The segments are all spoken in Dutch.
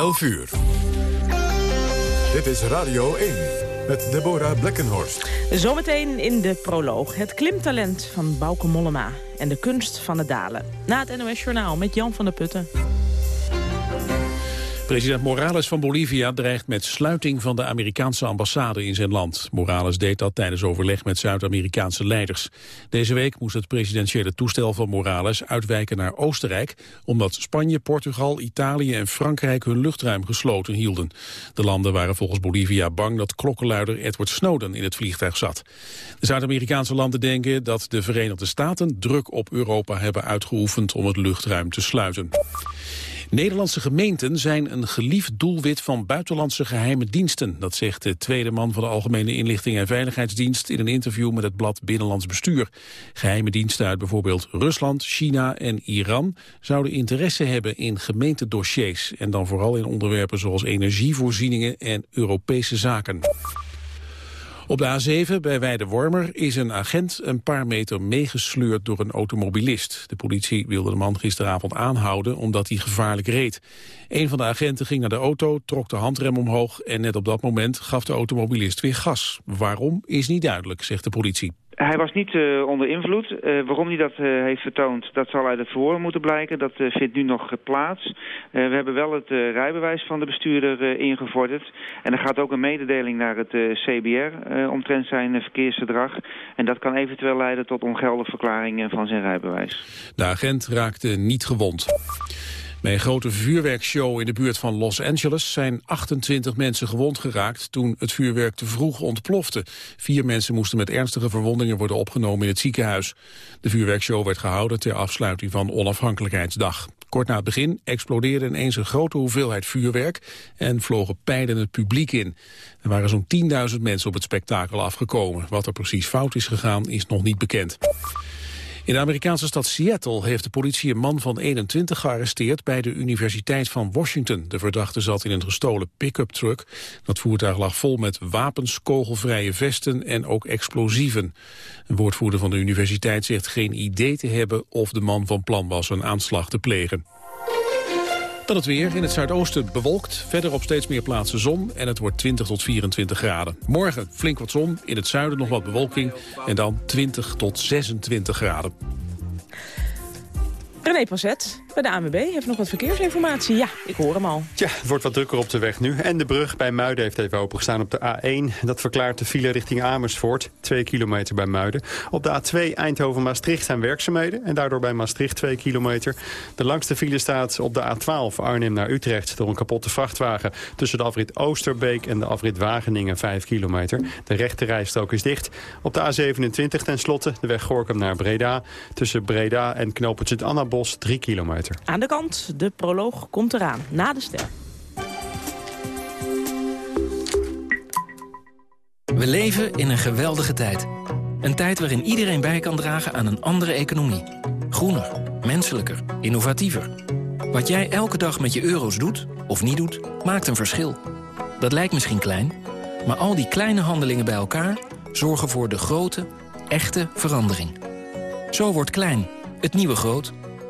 11 uur. Dit is Radio 1 met Deborah Blekkenhorst. Zometeen in de proloog het klimtalent van Bauke Mollema... en de kunst van het dalen. Na het NOS Journaal met Jan van der Putten. President Morales van Bolivia dreigt met sluiting van de Amerikaanse ambassade in zijn land. Morales deed dat tijdens overleg met Zuid-Amerikaanse leiders. Deze week moest het presidentiële toestel van Morales uitwijken naar Oostenrijk... omdat Spanje, Portugal, Italië en Frankrijk hun luchtruim gesloten hielden. De landen waren volgens Bolivia bang dat klokkenluider Edward Snowden in het vliegtuig zat. De Zuid-Amerikaanse landen denken dat de Verenigde Staten druk op Europa hebben uitgeoefend om het luchtruim te sluiten. Nederlandse gemeenten zijn een geliefd doelwit van buitenlandse geheime diensten. Dat zegt de tweede man van de Algemene Inlichting en Veiligheidsdienst in een interview met het blad Binnenlands Bestuur. Geheime diensten uit bijvoorbeeld Rusland, China en Iran zouden interesse hebben in gemeentedossiers. En dan vooral in onderwerpen zoals energievoorzieningen en Europese zaken. Op de A7 bij Weidewormer is een agent een paar meter meegesleurd door een automobilist. De politie wilde de man gisteravond aanhouden omdat hij gevaarlijk reed. Een van de agenten ging naar de auto, trok de handrem omhoog... en net op dat moment gaf de automobilist weer gas. Waarom is niet duidelijk, zegt de politie. Hij was niet uh, onder invloed. Uh, waarom hij dat uh, heeft vertoond, dat zal uit het verhoor moeten blijken. Dat vindt nu nog plaats. we hebben wel het rijbewijs van de bestuurder ingevorderd. En er gaat ook een mededeling naar het CBR omtrent zijn verkeersgedrag. En dat kan eventueel leiden tot ongeldige verklaring van zijn rijbewijs. De agent raakte niet gewond. Bij een grote vuurwerkshow in de buurt van Los Angeles zijn 28 mensen gewond geraakt toen het vuurwerk te vroeg ontplofte. Vier mensen moesten met ernstige verwondingen worden opgenomen in het ziekenhuis. De vuurwerkshow werd gehouden ter afsluiting van Onafhankelijkheidsdag. Kort na het begin explodeerde ineens een grote hoeveelheid vuurwerk en vlogen pijlen het publiek in. Er waren zo'n 10.000 mensen op het spektakel afgekomen. Wat er precies fout is gegaan is nog niet bekend. In de Amerikaanse stad Seattle heeft de politie een man van 21 gearresteerd bij de Universiteit van Washington. De verdachte zat in een gestolen pick-up truck. Dat voertuig lag vol met wapens, kogelvrije vesten en ook explosieven. Een woordvoerder van de universiteit zegt geen idee te hebben of de man van plan was een aanslag te plegen. Dan het weer. In het zuidoosten bewolkt. Verder op steeds meer plaatsen zon. En het wordt 20 tot 24 graden. Morgen flink wat zon. In het zuiden nog wat bewolking. En dan 20 tot 26 graden. René Passet bij de ANWB heeft nog wat verkeersinformatie. Ja, ik hoor hem al. Ja, het wordt wat drukker op de weg nu. En de brug bij Muiden heeft even opengestaan op de A1. Dat verklaart de file richting Amersfoort. Twee kilometer bij Muiden. Op de A2 Eindhoven-Maastricht zijn werkzaamheden. En daardoor bij Maastricht twee kilometer. De langste file staat op de A12 Arnhem naar Utrecht... door een kapotte vrachtwagen tussen de afrit Oosterbeek... en de afrit Wageningen 5 kilometer. De rechte rijstrook is dicht. Op de A27 tenslotte de weg Gorkum naar Breda. Tussen Breda en knooppunt Annabos 3 kilometer. Aan de kant, de proloog komt eraan, na de ster. We leven in een geweldige tijd. Een tijd waarin iedereen bij kan dragen aan een andere economie. Groener, menselijker, innovatiever. Wat jij elke dag met je euro's doet, of niet doet, maakt een verschil. Dat lijkt misschien klein, maar al die kleine handelingen bij elkaar... zorgen voor de grote, echte verandering. Zo wordt klein, het nieuwe groot...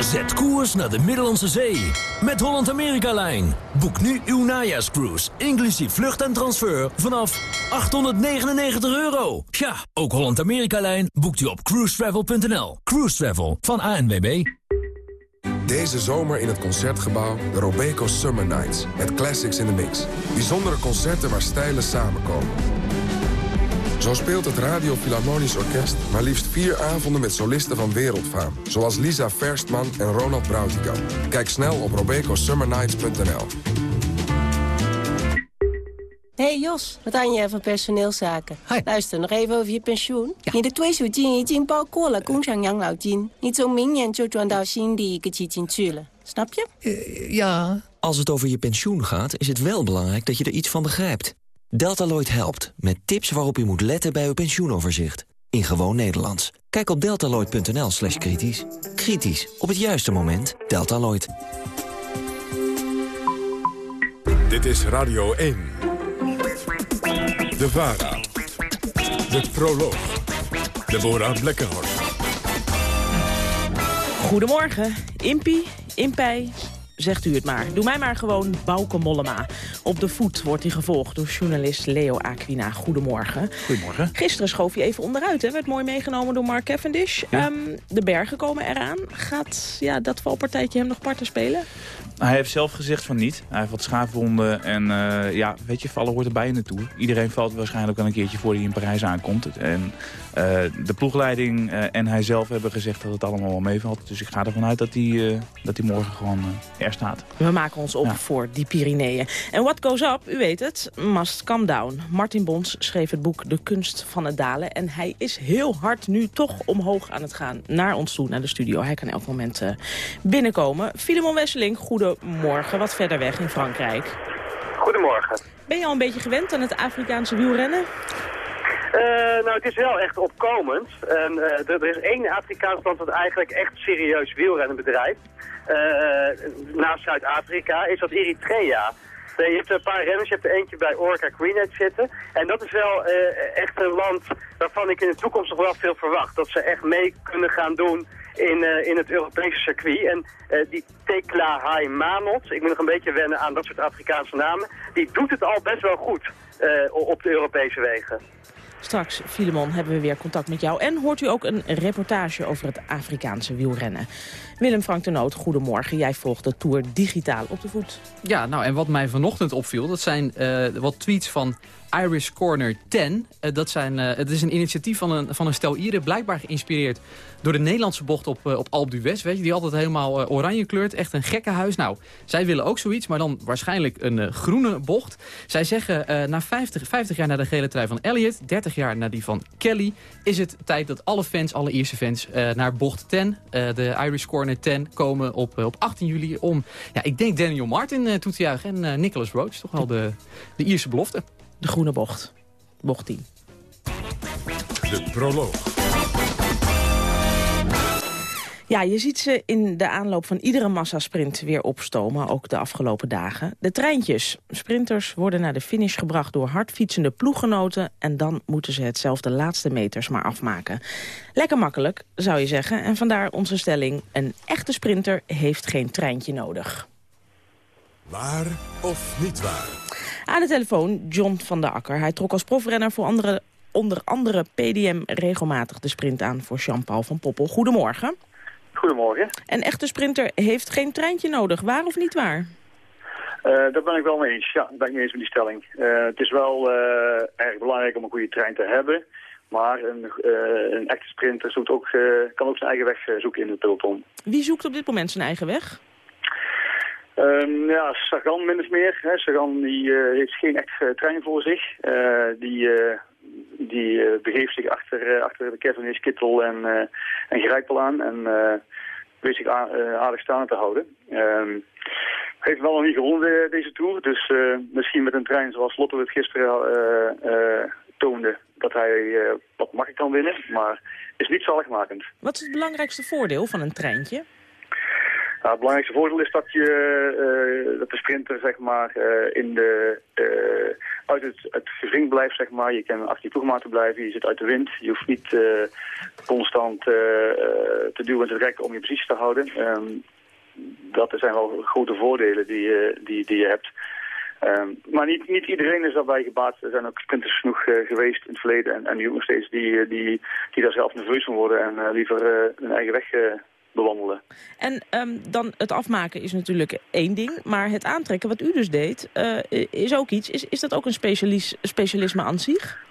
Zet koers naar de Middellandse Zee met Holland-Amerika-lijn. Boek nu uw najaarscruise, inclusief vlucht en transfer, vanaf 899 euro. Ja, ook Holland-Amerika-lijn boekt u op cruisetravel.nl. Cruise Travel van ANWB. Deze zomer in het Concertgebouw de Robeco Summer Nights. Met classics in the mix. Bijzondere concerten waar stijlen samenkomen. Zo speelt het Radio Philharmonisch Orkest maar liefst vier avonden met solisten van wereldfaam. Zoals Lisa Verstman en Ronald Brautigam. Kijk snel op robecosummernights.nl Hey Jos, wat aan je van personeelszaken? Hi. Luister, nog even over je pensioen. Ja. 你的退休金已经包括了工厂养老金，你从明年就转到新的一个基金去了，snap je? Eh, ja. Als het over je pensioen gaat, is het wel belangrijk dat je er iets van begrijpt. Deltaloid helpt met tips waarop u moet letten bij uw pensioenoverzicht. In gewoon Nederlands. Kijk op deltaloid.nl slash kritisch. Kritisch, op het juiste moment. Deltaloid. Dit is Radio 1. De VARA. De Proloog. Deborah Blekkenhorst. Goedemorgen, Impie, Impij, zegt u het maar. Doe mij maar gewoon Bouke Mollema. Op de voet wordt hij gevolgd door journalist Leo Aquina. Goedemorgen. Goedemorgen. Gisteren schoof je even onderuit, hè? werd mooi meegenomen door Mark Cavendish. Ehm, de bergen komen eraan. Gaat ja, dat valpartijtje hem nog parten spelen? Hij heeft zelf gezegd van niet. Hij heeft wat schaafwonden en uh, ja, weet je, vallen hoort erbij in de Tour. Iedereen valt waarschijnlijk al een keertje voor hij in Parijs aankomt. En uh, de ploegleiding uh, en hij zelf hebben gezegd dat het allemaal wel meevalt. Dus ik ga ervan uit dat hij, dat hij morgen gewoon er staat. We maken ons op ja. voor die Pyreneeën. En what goes up, u weet het, must come down. Martin Bons schreef het boek De Kunst van het Dalen. En hij is heel hard nu toch omhoog aan het gaan naar ons toe, naar de studio. Hij kan elk moment binnenkomen. Filemon Wesseling, goedemorgen. Wat verder weg in Frankrijk. Goedemorgen. Ben je al een beetje gewend aan het Afrikaanse wielrennen? Uh, nou, het is wel echt opkomend. En, uh, er is één Afrikaans land dat eigenlijk echt serieus wielrennen bedrijft. Uh, naast Zuid-Afrika is dat Eritrea. Je hebt een paar renners, je hebt er eentje bij Orca Greenhead zitten. En dat is wel echt een land waarvan ik in de toekomst nog wel veel verwacht. Dat ze echt mee kunnen gaan doen in, uh, in het Europese circuit. En die Tekla Haimanot, ik moet nog een beetje wennen aan dat soort Afrikaanse namen, die doet het al best wel goed op de Europese wegen. Straks, Filemon, hebben we weer contact met jou. En hoort u ook een reportage over het Afrikaanse wielrennen. Willem Frank de Noot, goedemorgen. Jij volgt de Tour digitaal op de voet. Ja, nou en wat mij vanochtend opviel... dat zijn uh, wat tweets van Irish Corner 10. Uh, dat zijn, uh, het is een initiatief van een, van een stel Ieren... blijkbaar geïnspireerd door de Nederlandse bocht op, uh, op Alpe d'Huez. Weet je, die altijd helemaal oranje kleurt. Echt een gekke huis. Nou, zij willen ook zoiets, maar dan waarschijnlijk een groene bocht. Zij zeggen, na 50, 50 jaar na de gele trui van Elliott... 30 jaar na die van Kelly... is het tijd dat alle fans, alle Ierse fans, naar bocht 10... de Irish Corner 10 komen op, op 18 juli... om, ja, ik denk Daniel Martin toe te juichen. En Nicholas Roach, toch wel de, de Ierse belofte. De groene bocht. Bocht 10. De proloog. Ja, je ziet ze in de aanloop van iedere massasprint weer opstomen, ook de afgelopen dagen. De treintjes. Sprinters worden naar de finish gebracht door hardfietsende ploeggenoten... en dan moeten ze het zelf de laatste meters maar afmaken. Lekker makkelijk, zou je zeggen. En vandaar onze stelling, een echte sprinter heeft geen treintje nodig. Waar of niet waar? Aan de telefoon John van der Akker. Hij trok als profrenner voor andere, onder andere PDM regelmatig de sprint aan voor Jean-Paul van Poppel. Goedemorgen. Goedemorgen. Een echte sprinter heeft geen treintje nodig. Waar of niet waar? Uh, dat ben ik wel mee eens. Ja, dat ben ik mee eens met die stelling. Uh, het is wel uh, erg belangrijk om een goede trein te hebben. Maar een, een echte sprinter zoekt ook, kan ook zijn eigen weg zoeken in het peloton. Wie zoekt op dit moment zijn eigen weg? Um, ja, Sagan min of meer. Hè. Sagan die, heeft geen echt trein voor zich. die die uh, begeeft zich achter, uh, achter de Kevin Kittel en, uh, en Grijpel aan en weet zich aardig staan te houden. Um, heeft wel nog niet gewonnen deze Tour, dus misschien met een trein zoals Lotte het gisteren toonde dat hij wat makkelijk kan winnen, maar is niet zaligmakend. Wat is het belangrijkste voordeel van een treintje? Nou, het belangrijkste voordeel is dat, je, uh, dat de sprinter zeg maar, uh, in de, uh, uit het, het gevring blijft. Zeg maar. Je kan achter je ploegmaat blijven, je zit uit de wind. Je hoeft niet constant te duwen en te trekken om je positie te houden. Um, dat zijn wel grote voordelen die, die, die je hebt. Um, maar niet, niet iedereen is daarbij gebaat. Er zijn ook sprinters genoeg geweest in het verleden en, en nu nog steeds die, die, die daar zelf nerveus van worden en liever hun eigen weg bewandelen. En um, dan het afmaken is natuurlijk één ding, maar het aantrekken wat u dus deed uh, is ook iets. Is, is dat ook een specialis specialisme aan zich?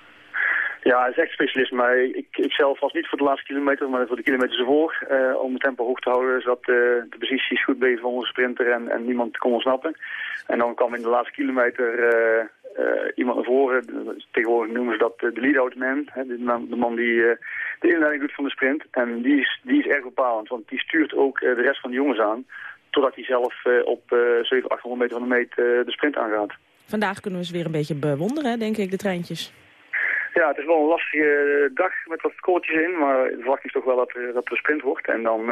Ja, het is echt specialisme. Ik, ik zelf was niet voor de laatste kilometer, maar voor de kilometers ervoor. Uh, om het tempo hoog te houden, zodat uh, de posities goed bleven van onze sprinter en, en niemand kon ontsnappen. En dan kwam in de laatste kilometer iemand naar voren. Tegenwoordig noemen ze dat de lead-out man. Hè, de, man, die de inleiding doet van de sprint. En die is, die is erg bepalend, want die stuurt ook de rest van de jongens aan. Totdat hij zelf op 700, 800 meter van de meet de sprint aangaat. Vandaag kunnen we ze weer een beetje bewonderen, denk ik, de treintjes. Ja, het is wel een lastige dag met wat koortjes in, maar de verwachting is toch wel dat er, dat er sprint wordt. En dan,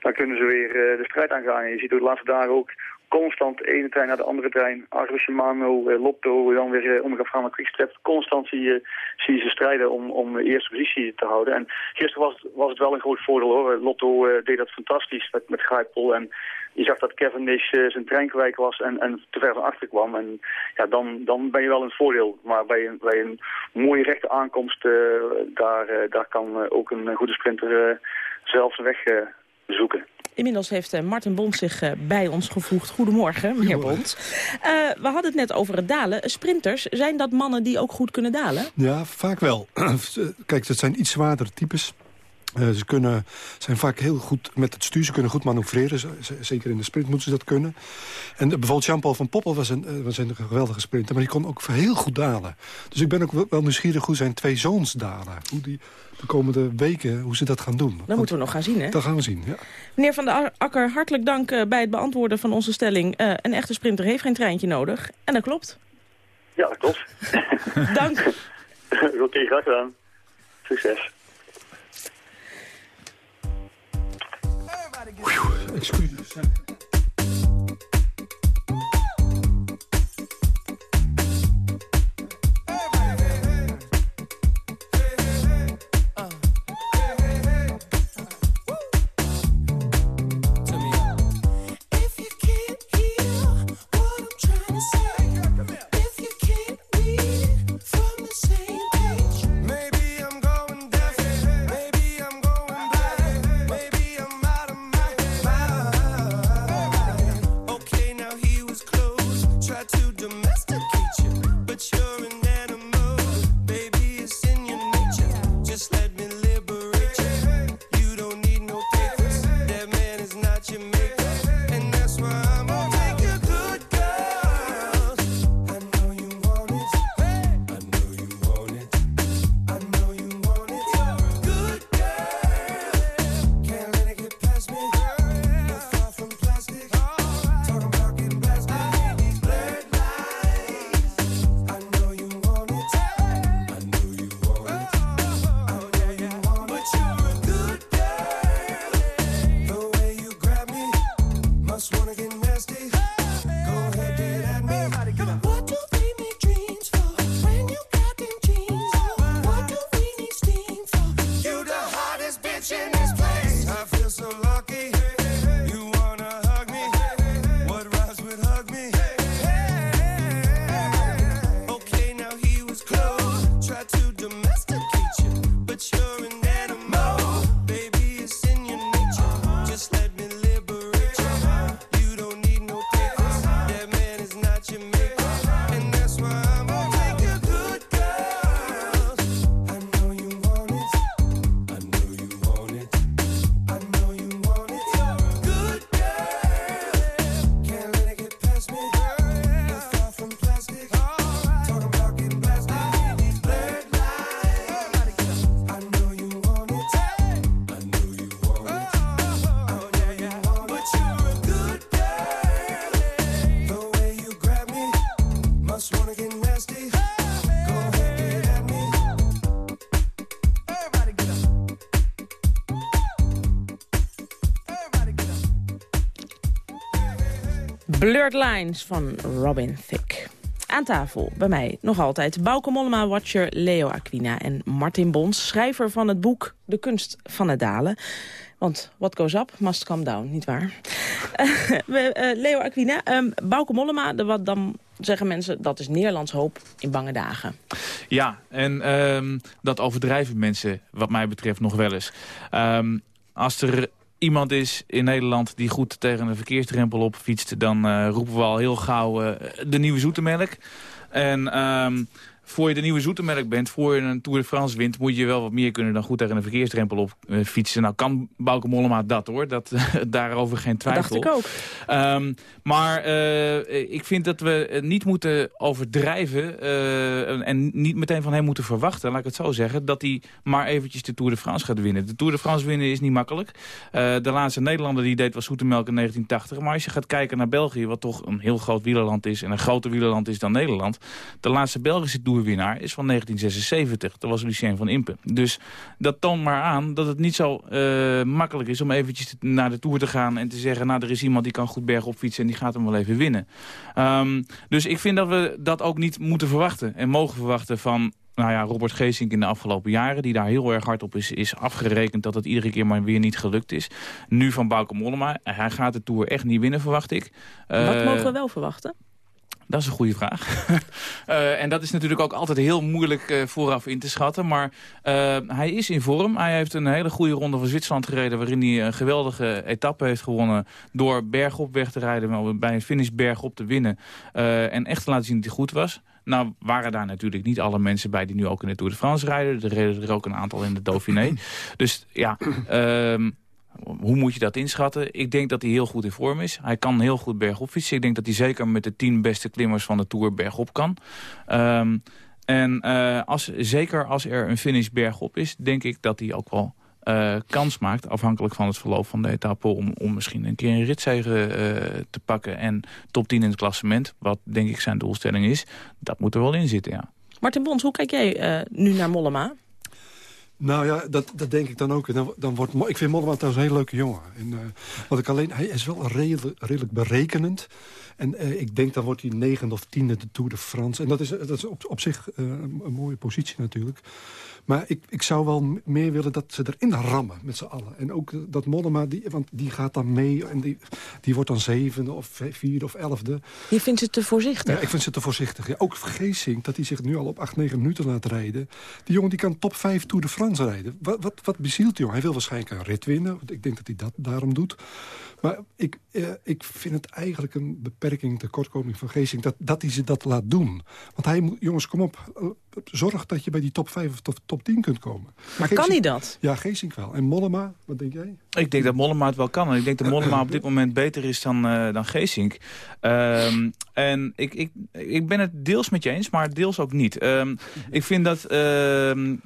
dan kunnen ze weer de strijd aangaan. En je ziet ook de laatste dagen ook constant de ene trein naar de andere trein. Argo Shimano, Lotto, dan weer uh, Omega Pharma Quickstep. Constant zie je, zie je ze strijden om, om de eerste positie te houden. En gisteren was, was het wel een groot voordeel hoor. Lotto uh, deed dat fantastisch met, met. En je zag dat Kevin Nash zijn trein kwijt was en, en te ver van achter kwam. En ja, dan, dan ben je wel een voordeel. Maar bij een, bij een mooie rechte aankomst, daar, daar kan ook een goede sprinter zelf zijn weg zoeken. Inmiddels heeft Martin Bond zich uh, bij ons gevoegd. Goedemorgen, meneer Bond. Uh, we hadden het net over het dalen. Sprinters, zijn dat mannen die ook goed kunnen dalen? Ja, vaak wel. Kijk, dat zijn iets zwaardere types. Uh, ze kunnen, zijn vaak heel goed met het stuur. Ze kunnen goed manoeuvreren. Zeker in de sprint moeten ze dat kunnen. En bijvoorbeeld Jean-Paul van Poppel was een, was een geweldige sprinter. Maar die kon ook heel goed dalen. Dus ik ben ook wel nieuwsgierig hoe zijn twee zoons dalen. Hoe die de komende weken, hoe ze dat gaan doen. Dat moeten we nog gaan zien, hè? Dat gaan we zien, ja. Meneer Van der Akker, hartelijk dank uh, bij het beantwoorden van onze stelling. Uh, een echte sprinter heeft geen treintje nodig. En dat klopt. Ja, dat klopt. dank. Oké, graag gedaan. Succes. Excuses. Lines van Robin Thicke. Aan tafel bij mij nog altijd Bauke Mollema-watcher Leo Aquina... en Martin Bons, schrijver van het boek De Kunst van het Dalen. Want what goes up must come down, niet waar? uh, Leo Aquina, um, Bauke Mollema, de, wat dan zeggen mensen... dat is Nederlands hoop in bange dagen. Ja, en um, dat overdrijven mensen wat mij betreft nog wel eens. Um, als er iemand is in Nederland die goed tegen een verkeersdrempel op fietst... dan uh, roepen we al heel gauw uh, de nieuwe zoetemelk. En um, voor je de nieuwe zoetemelk bent, voor je een Tour de France wint... moet je wel wat meer kunnen dan goed tegen een verkeersdrempel op uh, fietsen. Nou, kan Bauke Mollema dat hoor, dat, daarover geen twijfel. Dat dacht ik ook. Um, maar uh, ik vind dat we niet moeten overdrijven... Uh, en niet meteen van hem moeten verwachten, laat ik het zo zeggen... dat hij maar eventjes de Tour de France gaat winnen. De Tour de France winnen is niet makkelijk. de laatste Nederlander die deed was Zoetemelk in 1980. Maar als je gaat kijken naar België, wat toch een heel groot wielerland is... en een groter wielerland is dan Nederland... de laatste Belgische Tourwinnaar is van 1976. Dat was Lucien van Impe. Dus dat toont maar aan dat het niet zo uh, makkelijk is... om eventjes naar de Tour te gaan en te zeggen... nou, er is iemand die kan goed bergop fietsen en die gaat hem wel even winnen. Um, dus ik vind dat we dat ook niet moeten verwachten en mogen verwachten van nou ja, Robert Geesink in de afgelopen jaren... die daar heel erg hard op is, is afgerekend dat het iedere keer maar weer niet gelukt is. Nu van Bauke Mollema. Hij gaat de Tour echt niet winnen, verwacht ik. Wat uh, mogen we wel verwachten? Dat is een goede vraag. uh, en dat is natuurlijk ook altijd heel moeilijk uh, vooraf in te schatten. Maar uh, hij is in vorm. Hij heeft een hele goede ronde van Zwitserland gereden... waarin hij een geweldige etappe heeft gewonnen... door bergop weg te rijden, maar bij een finish bergop te winnen. en echt te laten zien dat hij goed was. Nou waren daar natuurlijk niet alle mensen bij die nu ook in de Tour de France rijden. Er reden er ook een aantal in de Dauphiné. Dus ja... Um, hoe moet je dat inschatten? Ik denk dat hij heel goed in vorm is. Hij kan heel goed bergop fietsen. Ik denk dat hij zeker met de tien beste klimmers van de Tour bergop kan. Um, en uh, als, zeker als er een finish bergop is, denk ik dat hij ook wel uh, kans maakt, afhankelijk van het verloop van de etappe... om, om misschien een keer een ritzegen uh, te pakken en top 10 in het klassement... wat denk ik zijn doelstelling is, dat moet er wel in zitten, ja. Martin Bons, hoe kijk jij nu naar Mollema? Nou ja, dat, dat denk ik dan ook. Dan, dan wordt, ik vind Mollema trouwens een hele leuke jongen. En, uh, wat ik alleen, hij is wel redelijk, redelijk berekenend. En uh, ik denk dan wordt hij negende of tiende de Tour de France. En dat is, dat is op, zich een mooie positie natuurlijk. Maar ik, ik zou wel meer willen dat ze erin rammen met z'n allen. En ook dat Mollema, die, want die gaat dan mee en die, die wordt dan zevende of vierde of elfde. Je vindt ze te voorzichtig? Ja, ik vind ze te voorzichtig. Ja, ook Geesink, dat hij zich nu al op acht, negen minuten laat rijden. Die jongen die kan top 5 Tour de France rijden. Wat, wat, wat bezielt die jongen? Hij wil waarschijnlijk een rit winnen. Want ik denk dat hij dat daarom doet. Maar ik, eh, ik vind het eigenlijk een beperking, tekortkoming van Geesink... Dat, dat hij ze dat laat doen. Want hij moet, jongens, kom op, zorg dat je bij die top 5 of top 10 kunt komen. Maar kan hij dat? Ja, Geesink wel. En Mollema, wat denk jij? Ik denk dat Mollema het wel kan. En ik denk dat Mollema op dit moment beter is dan, uh, dan Geesink. Um, en ik, ik, ik ben het deels met je eens, maar deels ook niet. Um, ik vind dat... Uh,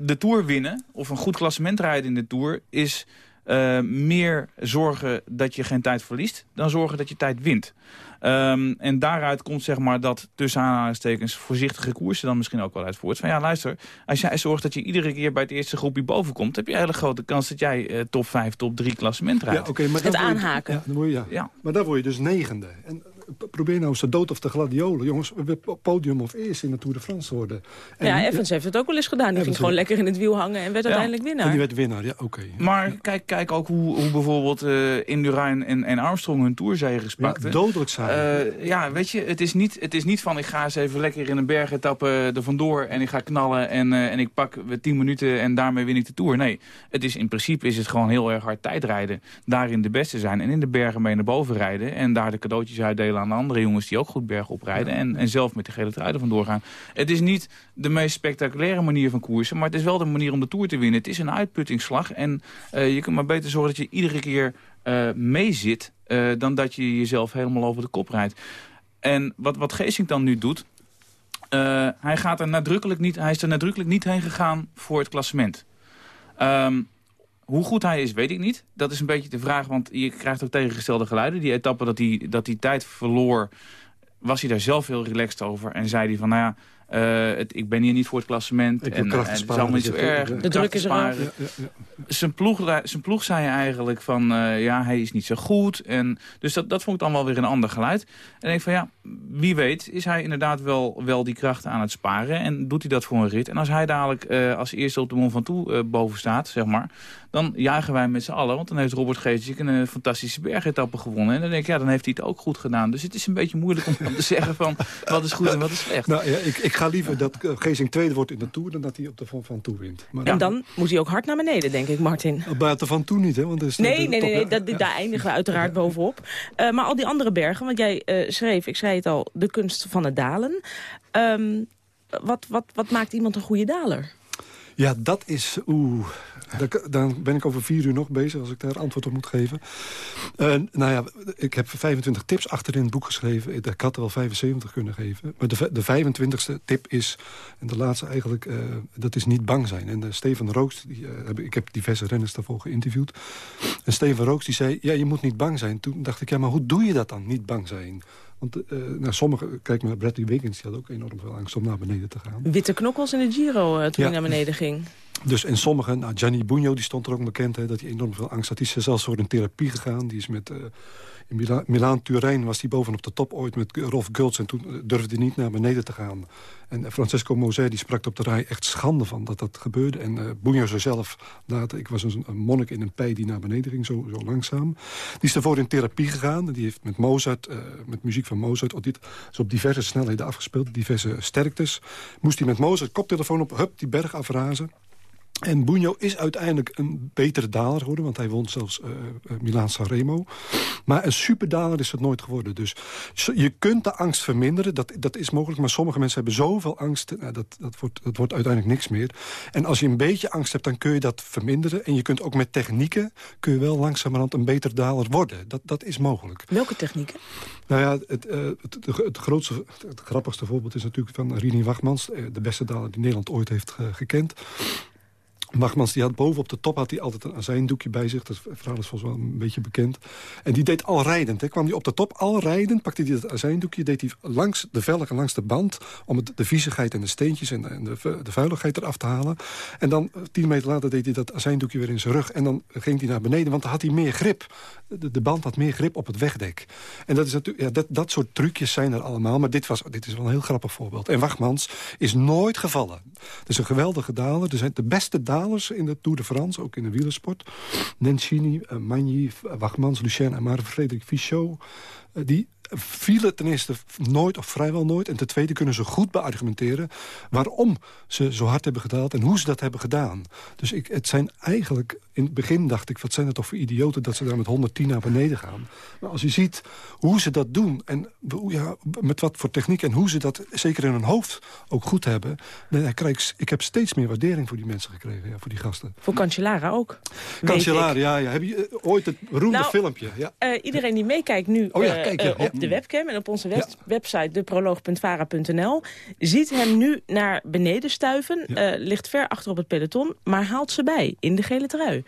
de Tour winnen, of een goed klassement rijden in de Tour... is uh, meer zorgen dat je geen tijd verliest... dan zorgen dat je tijd wint. Um, en daaruit komt zeg maar dat tussen aanhalingstekens voorzichtige koersen dan misschien ook wel uit voort. Van ja, luister, als jij zorgt dat je iedere keer bij het eerste groepje boven komt... heb je een hele grote kans dat jij uh, top 5, top 3 klassement rijdt. Ja, okay, maar het aanhaken. Je, ja, dan word je, ja. ja. Maar daar word je dus negende. En probeer nou eens de dood of de gladiolen. Jongens, we podium of eerst in de Tour de France worden. En, ja, Evans heeft het ook wel eens gedaan. Die ging gewoon lekker in het wiel hangen en werd ja. uiteindelijk winnaar. En die werd winnaar, ja, oké. Okay. Maar kijk, kijk ook hoe, hoe bijvoorbeeld uh, Indurain en, en Armstrong hun Tourzegers pakten. Ja, dodelijk zijn. Uh, ja, weet je, het is, niet, het is niet van ik ga eens even lekker in een bergetappe er vandoor en ik ga knallen en, uh, en ik pak 10 minuten en daarmee win ik de Tour. Nee, het is in principe is het gewoon heel erg hard tijdrijden. Daarin de beste zijn en in de bergen mee naar boven rijden en daar de cadeautjes uitdelen aan de andere jongens die ook goed bergop rijden. En, en zelf met de gele trui er vandoor gaan. Het is niet de meest spectaculaire manier van koersen. Maar het is wel de manier om de Tour te winnen. Het is een uitputtingsslag. En uh, je kunt maar beter zorgen dat je iedere keer uh, meezit... Uh, dan dat je jezelf helemaal over de kop rijdt. En wat, wat Geesink dan nu doet... hij, gaat er nadrukkelijk niet, hij is er nadrukkelijk niet heen gegaan voor het klassement. Um, hoe goed hij is, weet ik niet. Dat is een beetje de vraag, want je krijgt ook tegengestelde geluiden. Die etappe dat hij, dat hij tijd verloor, was hij daar zelf heel relaxed over. En zei hij van, nou ja, uh, het, ik ben hier niet voor het klassement. Ik en, en het is allemaal niet zo erg. De druk is eraf. Ja, ja, ja. Zijn, ploeg, zijn ploeg zei eigenlijk van, uh, ja, hij is niet zo goed. En, dus dat, dat vond ik dan wel weer een ander geluid. En ik van, ja, wie weet is hij inderdaad wel, wel die krachten aan het sparen. En doet hij dat voor een rit. En als hij dadelijk uh, als eerste op de Mont Ventoux boven staat, zeg maar... dan jagen wij met z'n allen. Want dan heeft Robert Geesink een fantastische bergetappe gewonnen. En dan denk ik, ja, dan heeft hij het ook goed gedaan. Dus het is een beetje moeilijk om te zeggen van, wat is goed en wat is slecht. Nou ja, ik, ik ga liever dat uh, Geesink tweede wordt in de Tour... dan dat hij op de Van, van Tour wint. Maar, en dan moet hij ook hard naar beneden, denk ik, Martin. Bij de Van Tour niet, hè? Want is nee, nee, nee, nee, dat, daar eindigen we uiteraard bovenop. Uh, maar al die andere bergen, want jij uh, schreef, ik zei het al... de kunst van het dalen. Um, wat, wat, wat maakt iemand een goede daler? Ja, dat is... Oeh, dan ben ik over vier uur nog bezig als ik daar antwoord op moet geven. Uh, nou ja, ik heb 25 tips achterin het boek geschreven. Ik had er wel 75 kunnen geven. Maar de, de 25ste tip is, en de laatste eigenlijk, uh, dat is niet bang zijn. En uh, Steven Rooks, die, ik heb diverse renners daarvoor geïnterviewd. En Steven Rooks die zei, ja, je moet niet bang zijn. Toen dacht ik, ja, maar hoe doe je dat dan, niet bang zijn? Want uh, nou, sommige, kijk maar, Bradley Wiggins die had ook enorm veel angst om naar beneden te gaan. Witte knokkels in de Giro uh, toen ja. hij naar beneden ging. Dus en sommigen, nou, Gianni Bugno die stond er ook bekend, hè, dat hij enorm veel angst had. Die is zelfs voor een therapie gegaan. Die is met, uh, in Mila Milaan Turijn was hij bovenop de top ooit met Rolf Gults. En toen durfde hij niet naar beneden te gaan. En Francesco Moser die sprak op de rij echt schande van dat dat gebeurde. En uh, Bugno zei zelf later, ik was een, monnik in een pij die naar beneden ging, zo, zo langzaam. Die is daarvoor in therapie gegaan. Die heeft met Mozart, uh, met muziek van Mozart, op, dit, is op diverse snelheden afgespeeld, diverse sterktes. Moest hij met Mozart koptelefoon op, hup, die berg afrazen. En Bugno is uiteindelijk een betere daler geworden... want hij won zelfs uh, Milaan Sanremo. Maar een superdaler is het nooit geworden. Dus je kunt de angst verminderen, dat, dat is mogelijk... maar sommige mensen hebben zoveel angst, nou, dat, dat, wordt, dat wordt uiteindelijk niks meer. En als je een beetje angst hebt, dan kun je dat verminderen. En je kunt ook met technieken, kun je wel langzamerhand een beter daler worden. Dat, dat is mogelijk. Welke technieken? Nou ja, het, uh, het, het, het, grootste, het grappigste voorbeeld is natuurlijk van Rini Wachmans... de beste daler die Nederland ooit heeft gekend... Magmans die had boven op de top had hij altijd een azijndoekje bij zich. Dat verhaal is volgens wel een beetje bekend. En die deed al rijdend. Hè. Kwam hij op de top al rijdend, pakte hij dat azijndoekje... deed hij langs de velgen, langs de band... om de viezigheid en de steentjes en, de, de, vuiligheid eraf te halen. En dan, tien meter later, deed hij dat azijndoekje weer in zijn rug. En dan ging hij naar beneden, want dan had hij meer grip. De, band had meer grip op het wegdek. En dat, is natuurlijk, ja, dat, dat soort trucjes zijn er allemaal. Maar dit, was, dit is wel een heel grappig voorbeeld. En Wachmans is nooit gevallen. Het is een geweldige daler. Er zijn de beste dalers in de Tour de France, ook in de wielersport. Nencini, uh, Magny, Wachmans, Lucien en maar Frederik Fichot... Uh, die vielen ten eerste nooit of vrijwel nooit. En ten tweede kunnen ze goed beargumenteren waarom ze zo hard hebben gedaald en hoe ze dat hebben gedaan. Dus ik, het zijn eigenlijk, in het begin dacht ik, wat zijn het toch voor idioten dat ze daar met 110 naar beneden gaan. Maar als je ziet hoe ze dat doen en ja, met wat voor techniek en hoe ze dat zeker in hun hoofd ook goed hebben, dan krijg ik, ik heb steeds meer waardering voor die mensen gekregen, ja, voor die gasten. Voor Cancellara ook. Cancellara, ja, ja. Heb je uh, ooit het beroemde nou, filmpje? Ja. Uh, iedereen die meekijkt nu oh, ja, kijk, ja, uh, op de webcam en op onze web website deproloog.vara.nl... ziet hem nu naar beneden stuiven, uh, ligt ver achter op het peloton... maar haalt ze bij in de gele trui.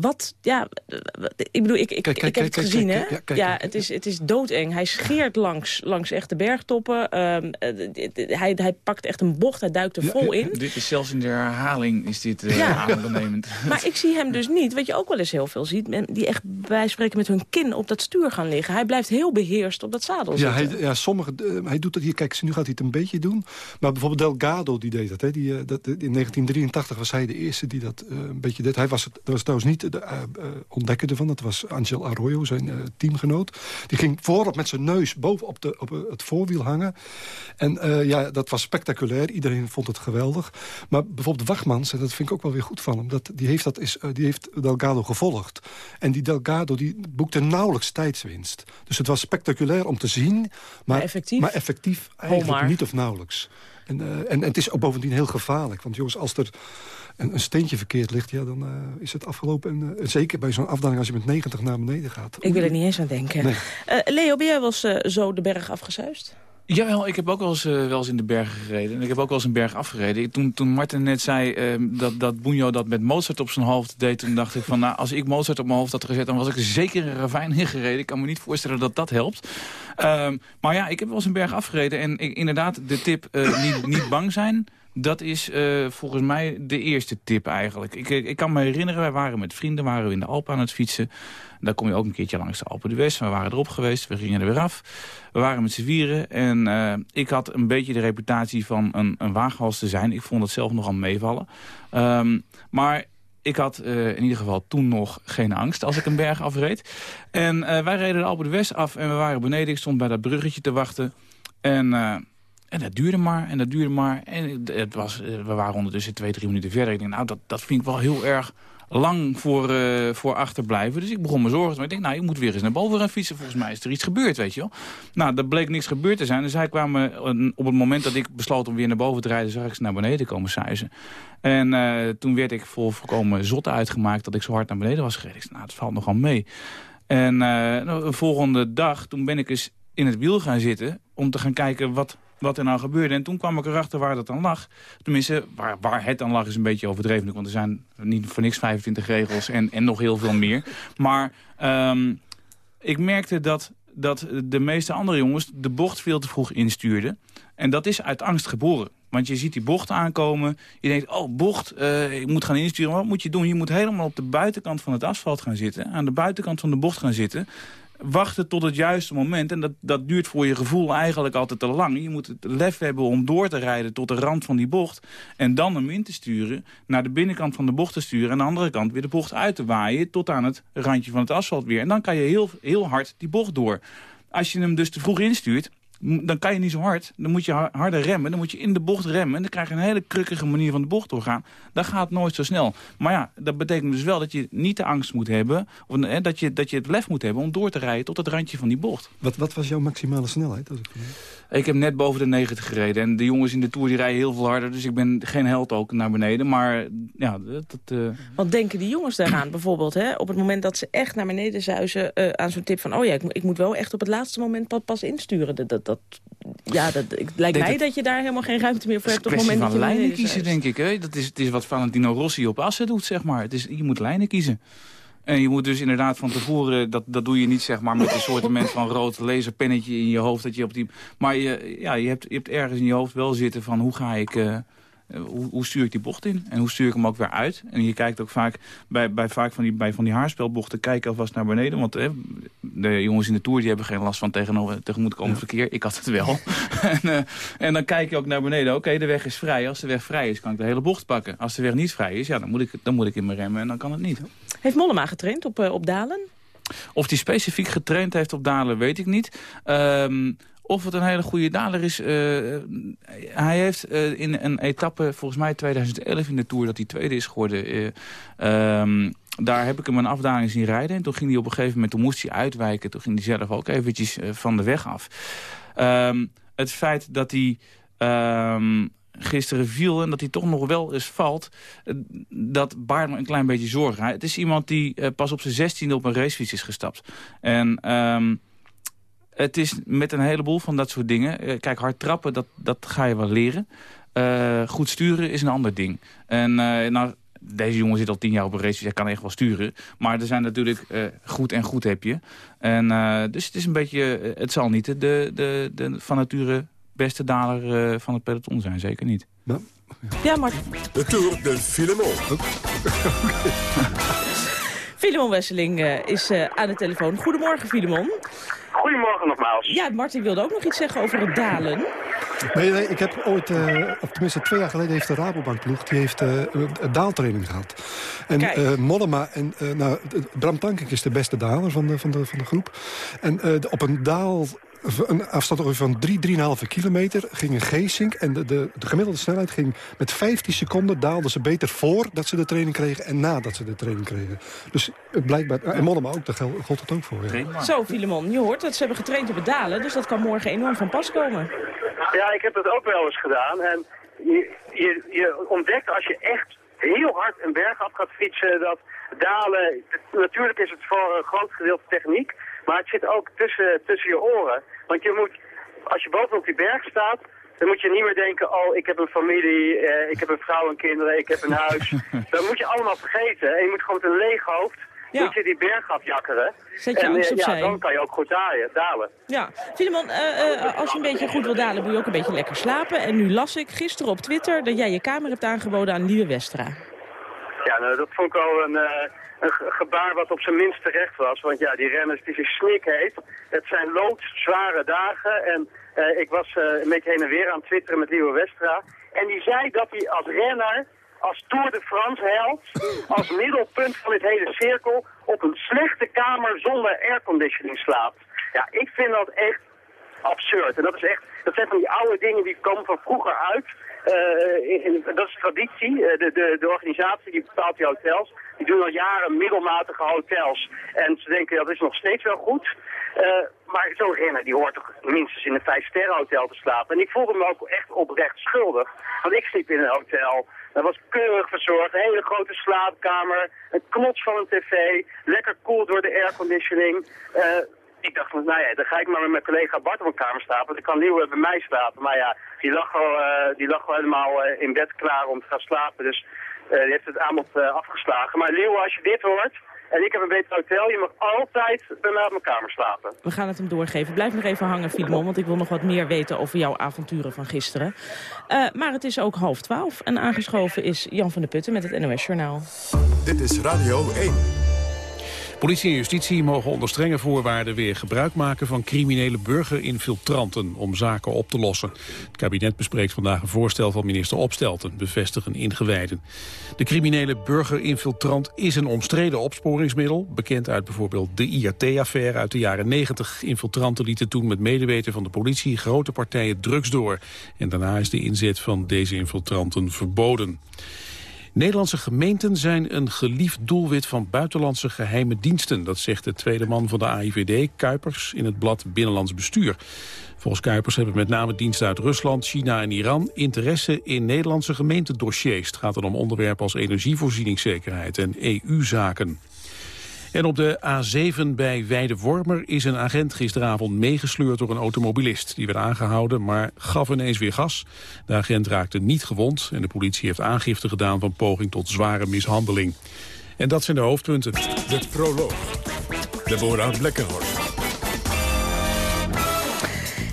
Wat, ja, ik bedoel, ik, ik, kijk, kijk, ik heb kijk, het gezien, hè? Ja, het, is, het is doodeng. Hij scheert langs, langs echte bergtoppen. Um, hij, hij pakt echt een bocht, hij duikt er vol in. Dit is zelfs in de herhaling is dit uh, ja. Maar ik zie hem dus niet, wat je ook wel eens heel veel ziet... die echt bij spreken met hun kin op dat stuur gaan liggen. Hij blijft heel beheerst op dat zadel ja, zitten. Hij, ja, sommige, uh, hij doet dat hier, kijk, nu gaat hij het een beetje doen. Maar bijvoorbeeld Delgado, die deed dat. Hè, die, uh, dat in 1983 was hij de eerste die dat een beetje deed. Hij was, het, was trouwens niet de uh, uh, ontdekker ervan. Dat was Angel Arroyo, zijn uh, teamgenoot. Die ging voorop met zijn neus bovenop de, op het voorwiel hangen. En ja, dat was spectaculair. Iedereen vond het geweldig. Maar bijvoorbeeld Wachmans, en dat vind ik ook wel weer goed van hem... Dat, die, heeft dat is, die heeft Delgado gevolgd. En die Delgado die boekte nauwelijks tijdswinst. Dus het was spectaculair om te zien. Maar, maar effectief, maar effectief eigenlijk niet of nauwelijks. En, uh, en, en, het is ook bovendien heel gevaarlijk. Want jongens, als er een, een steentje verkeerd ligt... Ja, dan uh, is het afgelopen. En uh, zeker bij zo'n afdaling als je met 90 naar beneden gaat. Ik wil er niet eens aan denken. Nee. Leo, ben jij wel eens zo de berg afgezuist? Jawel, ik heb ook wel eens, uh, wel eens in de bergen gereden. En ik heb ook wel eens een berg afgereden. Toen, toen Martin net zei uh, dat, dat Bunjo dat met Mozart op zijn hoofd deed... toen dacht ik van, nou, als ik Mozart op mijn hoofd had gezet... dan was ik zeker een ravijn ingereden. Ik kan me niet voorstellen dat dat helpt. Uh, maar ja, ik heb wel eens een berg afgereden. En ik, inderdaad, de tip niet, niet bang zijn... Dat is uh, volgens mij de eerste tip eigenlijk. Ik, ik kan me herinneren, wij waren met vrienden waren we in de Alpen aan het fietsen. Daar kom je ook een keertje langs de Alpen de West. We waren erop geweest, we gingen er weer af. We waren met z'n vieren en uh, ik had een beetje de reputatie van een, een waaghals te zijn. Ik vond het zelf nogal meevallen. Um, maar ik had in ieder geval toen nog geen angst als ik een berg afreed. En wij reden de Alpen de West af en we waren beneden. Ik stond bij dat bruggetje te wachten. En En dat duurde maar en dat duurde maar. En het was, we waren ondertussen twee, drie minuten verder. Ik denk, nou, dat, dat vind ik wel heel erg lang voor, uh, voor achterblijven. Dus ik begon me zorgen. Maar ik denk, nou, je moet weer eens naar boven gaan fietsen. Volgens mij is er iets gebeurd, weet je wel. Nou, er bleek niks gebeurd te zijn. Dus hij kwam op het moment dat ik besloot om weer naar boven te rijden... zag ik ze naar beneden komen suizen. En toen werd ik vol voorkomen zot uitgemaakt... dat ik zo hard naar beneden was gereden. Ik zei, nou, het valt nogal mee. En uh, de volgende dag, toen ben ik eens in het wiel gaan zitten... om te gaan kijken wat wat er nou gebeurde. En toen kwam ik erachter waar dat dan lag. Tenminste, waar, waar het dan lag is een beetje overdreven. Want er zijn niet voor niks 25 regels en, en nog heel veel meer. Maar um, ik merkte dat, dat de meeste andere jongens de bocht veel te vroeg instuurden. En dat is uit angst geboren. Want je ziet die bocht aankomen. Je denkt, oh, bocht, uh, ik moet gaan insturen. Wat moet je doen? Je moet helemaal op de buitenkant van het asfalt gaan zitten. Aan de buitenkant van de bocht gaan zitten wachten tot het juiste moment. En dat, dat duurt voor je gevoel eigenlijk altijd te lang. Je moet het lef hebben om door te rijden tot de rand van die bocht. En dan hem in te sturen, naar de binnenkant van de bocht te sturen... en aan de andere kant weer de bocht uit te waaien... tot aan het randje van het asfalt weer. En dan kan je heel, heel hard die bocht door. Als je hem dus te vroeg instuurt, dan kan je niet zo hard. Dan moet je harder remmen. Dan moet je in de bocht remmen. En dan krijg je een hele krukkige manier van de bocht doorgaan. Dat gaat nooit zo snel. Maar ja, dat betekent dus wel dat je niet de angst moet hebben. Of dat, je, dat je het lef moet hebben om door te rijden tot het randje van die bocht. Wat, wat was jouw maximale snelheid? Als ik... ik heb net boven de 90 gereden. En de jongens in de Tour die rijden heel veel harder. Dus ik ben geen held ook naar beneden. Maar ja, dat... Uh... Wat denken die jongens daaraan bijvoorbeeld? Hè? Op het moment dat ze echt naar beneden zuizen uh, aan zo'n tip van... oh ja, ik, ik, moet wel echt op het laatste moment pas insturen. Dat, dat, dat ja, dat, het lijkt mij dat je daar helemaal geen ruimte meer voor hebt. op het moment dat je lijnen kiezen, denk ik. Hè? Dat is, het is wat Valentino Rossi op Assen doet, zeg maar. Het is, je moet lijnen kiezen. En je moet dus inderdaad van tevoren, dat, dat doe je niet zeg maar met een soort van rood laserpennetje in je hoofd. Dat je op die, maar je, ja, je, hebt, je hebt ergens in je hoofd wel zitten van hoe ga ik... Uh, eh, hoe, hoe, stuur ik die bocht in? En hoe stuur ik hem ook weer uit? En je kijkt ook vaak bij, bij, vaak van, die, bij van die haarspelbochten... kijk alvast naar beneden. Want hè, de jongens in de Tour die hebben geen last van tegenover, tegemoetkomend ja. verkeer. Ik had het wel. en, uh, en, dan kijk je ook naar beneden. Oké, de weg is vrij. Als de weg vrij is, kan ik de hele bocht pakken. Als de weg niet vrij is, ja, dan, moet ik, dan moet ik in mijn remmen en dan kan het niet. Heeft Mollema getraind op, uh, op Dalen? Of hij specifiek getraind heeft op Dalen, weet ik niet. Um, of het een hele goede daler is. Uh, hij heeft uh, in een etappe, volgens mij 2011 in de Tour... dat hij tweede is geworden... Um, daar heb ik hem een afdaling zien rijden. En toen ging hij op een gegeven moment, toen moest hij uitwijken. Toen ging hij zelf ook eventjes van de weg af. Um, het feit dat hij gisteren viel en dat hij toch nog wel eens valt... dat baart me een klein beetje zorgen. Het is iemand die pas op zijn zestiende op een racefiets is gestapt. En... Um, het is met een heleboel van dat soort dingen. Eh, kijk, hard trappen, dat, dat ga je wel leren. Goed sturen is een ander ding. En nou, deze jongen zit al tien jaar op een race, dus hij kan echt wel sturen. Maar er zijn natuurlijk goed en goed heb je. En, dus het is een beetje, het zal niet de, de, de van nature beste daler van het peloton zijn. Zeker niet. Ja, ja maar... De Tour de Filemon. Filemon Wesseling is aan de telefoon. Goedemorgen, Filemon. Goedemorgen nogmaals. Ja, Martin wilde ook nog iets zeggen over het dalen. Nee, nee ik heb ooit, uh, of tenminste twee jaar geleden heeft de Rabobankploeg... die heeft uh, daaltraining gehad. En uh, Mollema en nou, Bram Tankink is de beste daler van de, van de, van de groep. En op een daal een afstand van 3, 3,5 kilometer ging een Geesink. En de, de, de, gemiddelde snelheid ging met 15 seconden daalden ze beter voor dat ze de training kregen en nadat ze de training kregen. Dus het blijkbaar, en Mollema ook, daar gold het ook voor. Ja. Zo, Filemon, je hoort dat ze hebben getraind op het dalen, dus dat kan morgen enorm van pas komen. Ja, ik heb dat ook wel eens gedaan. En je, je, je ontdekt als je echt heel hard een berg af gaat fietsen, dat dalen, natuurlijk is het voor een groot gedeelte techniek, maar het zit ook tussen, tussen je oren. Want je moet, als je bovenop die berg staat, dan moet je niet meer denken, oh, ik heb een familie, eh, ik heb een vrouw en kinderen, ik heb een huis. dat moet je allemaal vergeten. En je moet gewoon met een leeg hoofd, ja. moet je die berg afjakkeren. Zet je en, uh, ja, dan kan je ook goed dalen. dalen. Ja, Filemon, uh, als je een beetje goed wil dalen, moet je ook een beetje lekker slapen. En nu las ik gisteren op Twitter dat jij je kamer hebt aangeboden aan Nieuwe Westra. Ja, nou, dat vond ik al een een gebaar wat op zijn minst terecht was. Want ja, die renners die zich snikheet. Het zijn loodzware dagen. En uh, ik was uh, een beetje heen en weer aan het twitteren met Leo Westra. En die zei dat hij als renner, als Tour de France held, als middelpunt van dit hele cirkel, op een slechte kamer zonder airconditioning slaapt. Ja, ik vind dat echt absurd. En dat is echt, dat zijn van die oude dingen die komen van vroeger uit. Eh, dat is traditie. Eh, de, de, de organisatie die bepaalt die hotels, die doen al jaren middelmatige hotels. En ze denken dat is nog steeds wel goed. Eh, maar zo'n renner die hoort toch minstens in een vijf-sterren hotel te slapen. En ik voelde me ook echt oprecht schuldig. Want ik sliep in een hotel. Dat was keurig verzorgd. Een hele grote slaapkamer. Een knots van een tv. Lekker koel door de airconditioning. Eh, ik dacht van, nou ja, dan ga ik maar met mijn collega Bart op een kamer slapen. Dan kan Leeuwen bij mij slapen. Maar ja, die lag al, eh, die lag al helemaal in bed klaar om te gaan slapen. Dus die heeft het aanbod eh, afgeslagen. Maar Leeuwen, als je dit hoort en ik heb een beter hotel, je mag altijd bij mij op mijn kamer slapen. We gaan het hem doorgeven. Blijf nog even hangen, Filemon, want ik wil nog wat meer weten over jouw avonturen van gisteren. Eh, maar het is ook half twaalf en aangeschoven is Jan van der Putten met het NOS Journaal. Dit is Radio 1. Politie en justitie mogen onder strenge voorwaarden weer gebruik maken van criminele burgerinfiltranten om zaken op te lossen. Het kabinet bespreekt vandaag een voorstel van minister Opstelten, bevestigen ingewijden. De criminele burgerinfiltrant is een omstreden opsporingsmiddel, bekend uit bijvoorbeeld de IRT-affaire uit de jaren 90. Infiltranten lieten toen met medeweten van de politie grote partijen drugs door. En daarna is de inzet van deze infiltranten verboden. Nederlandse gemeenten zijn een geliefd doelwit van buitenlandse geheime diensten. Dat zegt de tweede man van de AIVD, Kuipers, in het blad Binnenlands Bestuur. Volgens Kuipers hebben met name diensten uit Rusland, China en Iran... interesse in Nederlandse gemeentedossiers. Het gaat dan om onderwerpen als energievoorzieningszekerheid en EU-zaken. En op de A7 bij Weidewormer is een agent gisteravond meegesleurd door een automobilist. Die werd aangehouden, maar gaf ineens weer gas. De agent raakte niet gewond en de politie heeft aangifte gedaan van poging tot zware mishandeling. En dat zijn de hoofdpunten. De proloog. Deborah Blekkenhorst.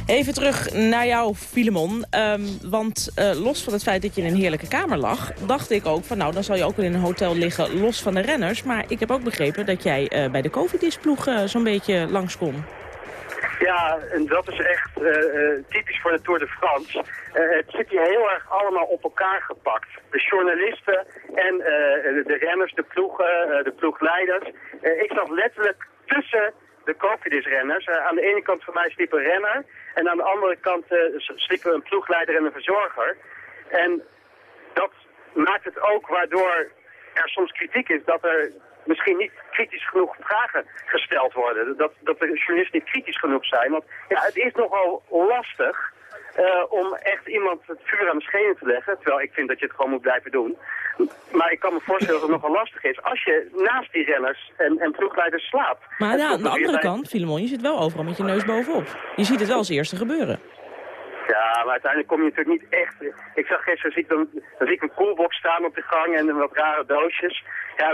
Even terug naar jou, Filemon. Ehm, want eh, los van het feit dat je in een heerlijke kamer lag... dacht ik ook van nou, dan zal je ook wel in een hotel liggen los van de renners. Maar ik heb ook begrepen dat jij eh, bij de Covidis-ploeg eh, zo'n beetje langs kon. Ja, en dat is echt typisch voor de Tour de France. Het zit hier heel erg allemaal op elkaar gepakt. De journalisten en de, renners, de ploegen, de ploegleiders. Ik zat letterlijk tussen de Cofidis-renners. Eh, aan de ene kant van mij sliep een renner en aan de andere kant s- sliepen een ploegleider en een verzorger. En dat maakt het ook waardoor er soms kritiek is dat er misschien niet kritisch genoeg vragen gesteld worden. Dat, dat de journalisten niet kritisch genoeg zijn. Want ja, het is nogal lastig eh, om echt iemand het vuur aan de schenen te leggen. Terwijl ik vind dat je het gewoon moet blijven doen. Maar ik kan me voorstellen dat het nogal lastig is als je naast die renners en, en ploegleiders slaapt. Maar ja, aan de er andere bij- kant, Filemon, je zit wel overal met je neus bovenop. Je ziet het wel als eerste gebeuren. Ja, maar uiteindelijk kom je natuurlijk niet echt... Ik zag gisteren, zie ik dan, dan zie ik een koelbox staan op de gang en wat rare doosjes. Ja,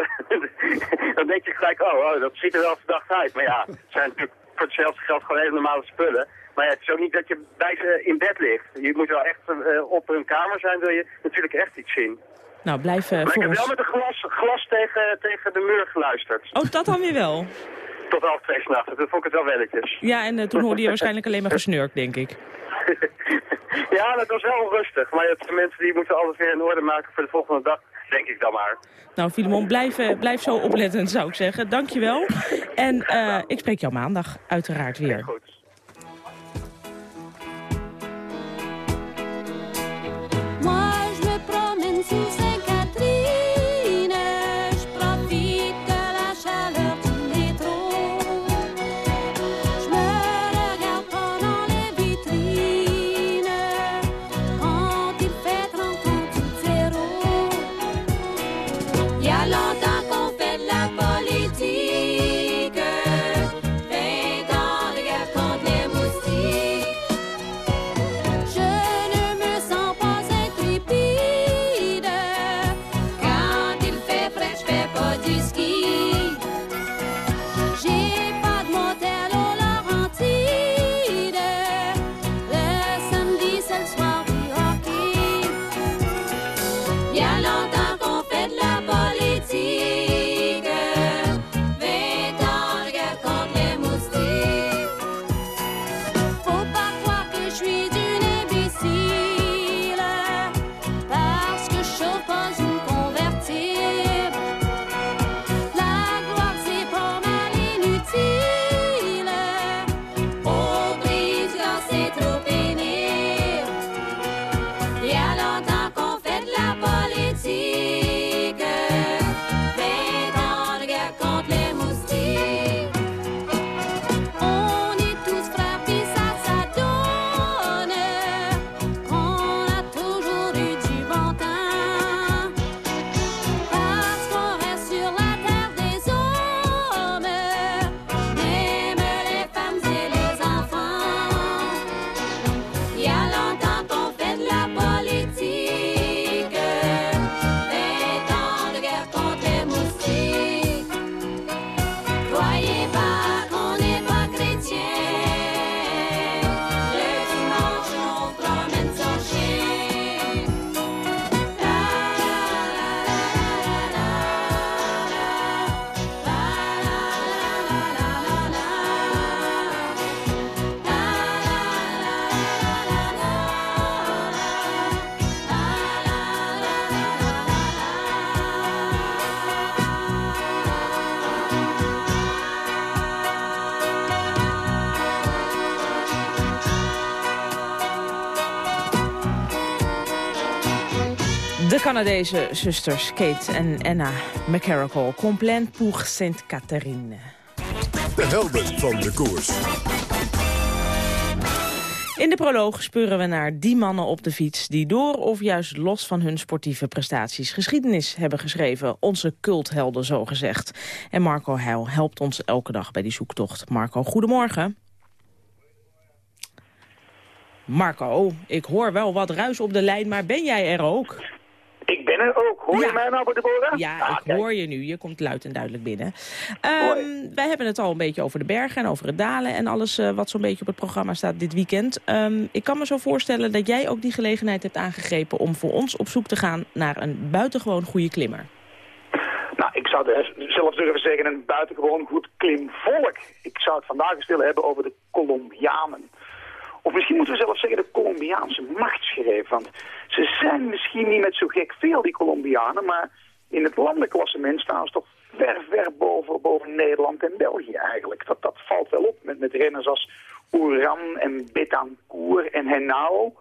dan denk je gelijk, oh, oh, dat ziet er wel verdacht uit. Maar ja, het zijn natuurlijk voor hetzelfde geld gewoon hele normale spullen. Maar ja, het is ook niet dat je bij ze in bed ligt. Je moet wel echt eh, op hun kamer zijn, wil je natuurlijk echt iets zien. Nou, blijf eh, maar ik voor heb wel met een glas, glas tegen, tegen de muur geluisterd. Oh, dat dan weer wel. Tot half twee s'nachts. Dat vond ik het wel welletjes. Ja, en eh, toen hoorde je waarschijnlijk alleen maar gesnurkt, denk ik. Ja, dat was wel rustig. Maar zijn mensen die moeten alles weer in orde maken voor de volgende dag, denk ik dan maar. Nou, Filemon, blijf, blijf zo oplettend, zou ik zeggen. Dankjewel. En ik spreek jou maandag uiteraard weer. Moi, 先生 ya no Canadese zusters Kate en Anna McCarrickle. Complein pour Sainte-Catherine. De helden van de koers. In de proloog speuren we naar die mannen op de fiets... die door of juist los van hun sportieve prestaties geschiedenis hebben geschreven. Onze culthelden, zogezegd. En Marco Heil helpt ons elke dag bij die zoektocht. Marco, goedemorgen. Marco, ik hoor wel wat ruis op de lijn, maar ben jij er ook? Ik ben er ook. Hoor je mij nou, Deborah? Ja, Ah, ik hoor je nu. Je komt luid en duidelijk binnen. Ehm, wij hebben het al een beetje over de bergen en over het dalen... en alles eh, wat zo'n beetje op het programma staat dit weekend. Ehm, ik kan me zo voorstellen dat jij ook die gelegenheid hebt aangegrepen... om voor ons op zoek te gaan naar een buitengewoon goede klimmer. Nou, ik zou er zelf durven zeggen een buitengewoon goed klimvolk. Ik zou het vandaag eens willen hebben over de Colombianen. Of misschien moeten we zelfs zeggen de Colombiaanse machtsgreep. Want ze zijn misschien niet met zo gek veel, die Colombianen. Maar in het landenklassement staan ze toch ver, ver boven, boven Nederland en België eigenlijk. Dat, dat valt wel op met, met renners als Oeran en Betancourt en Henao.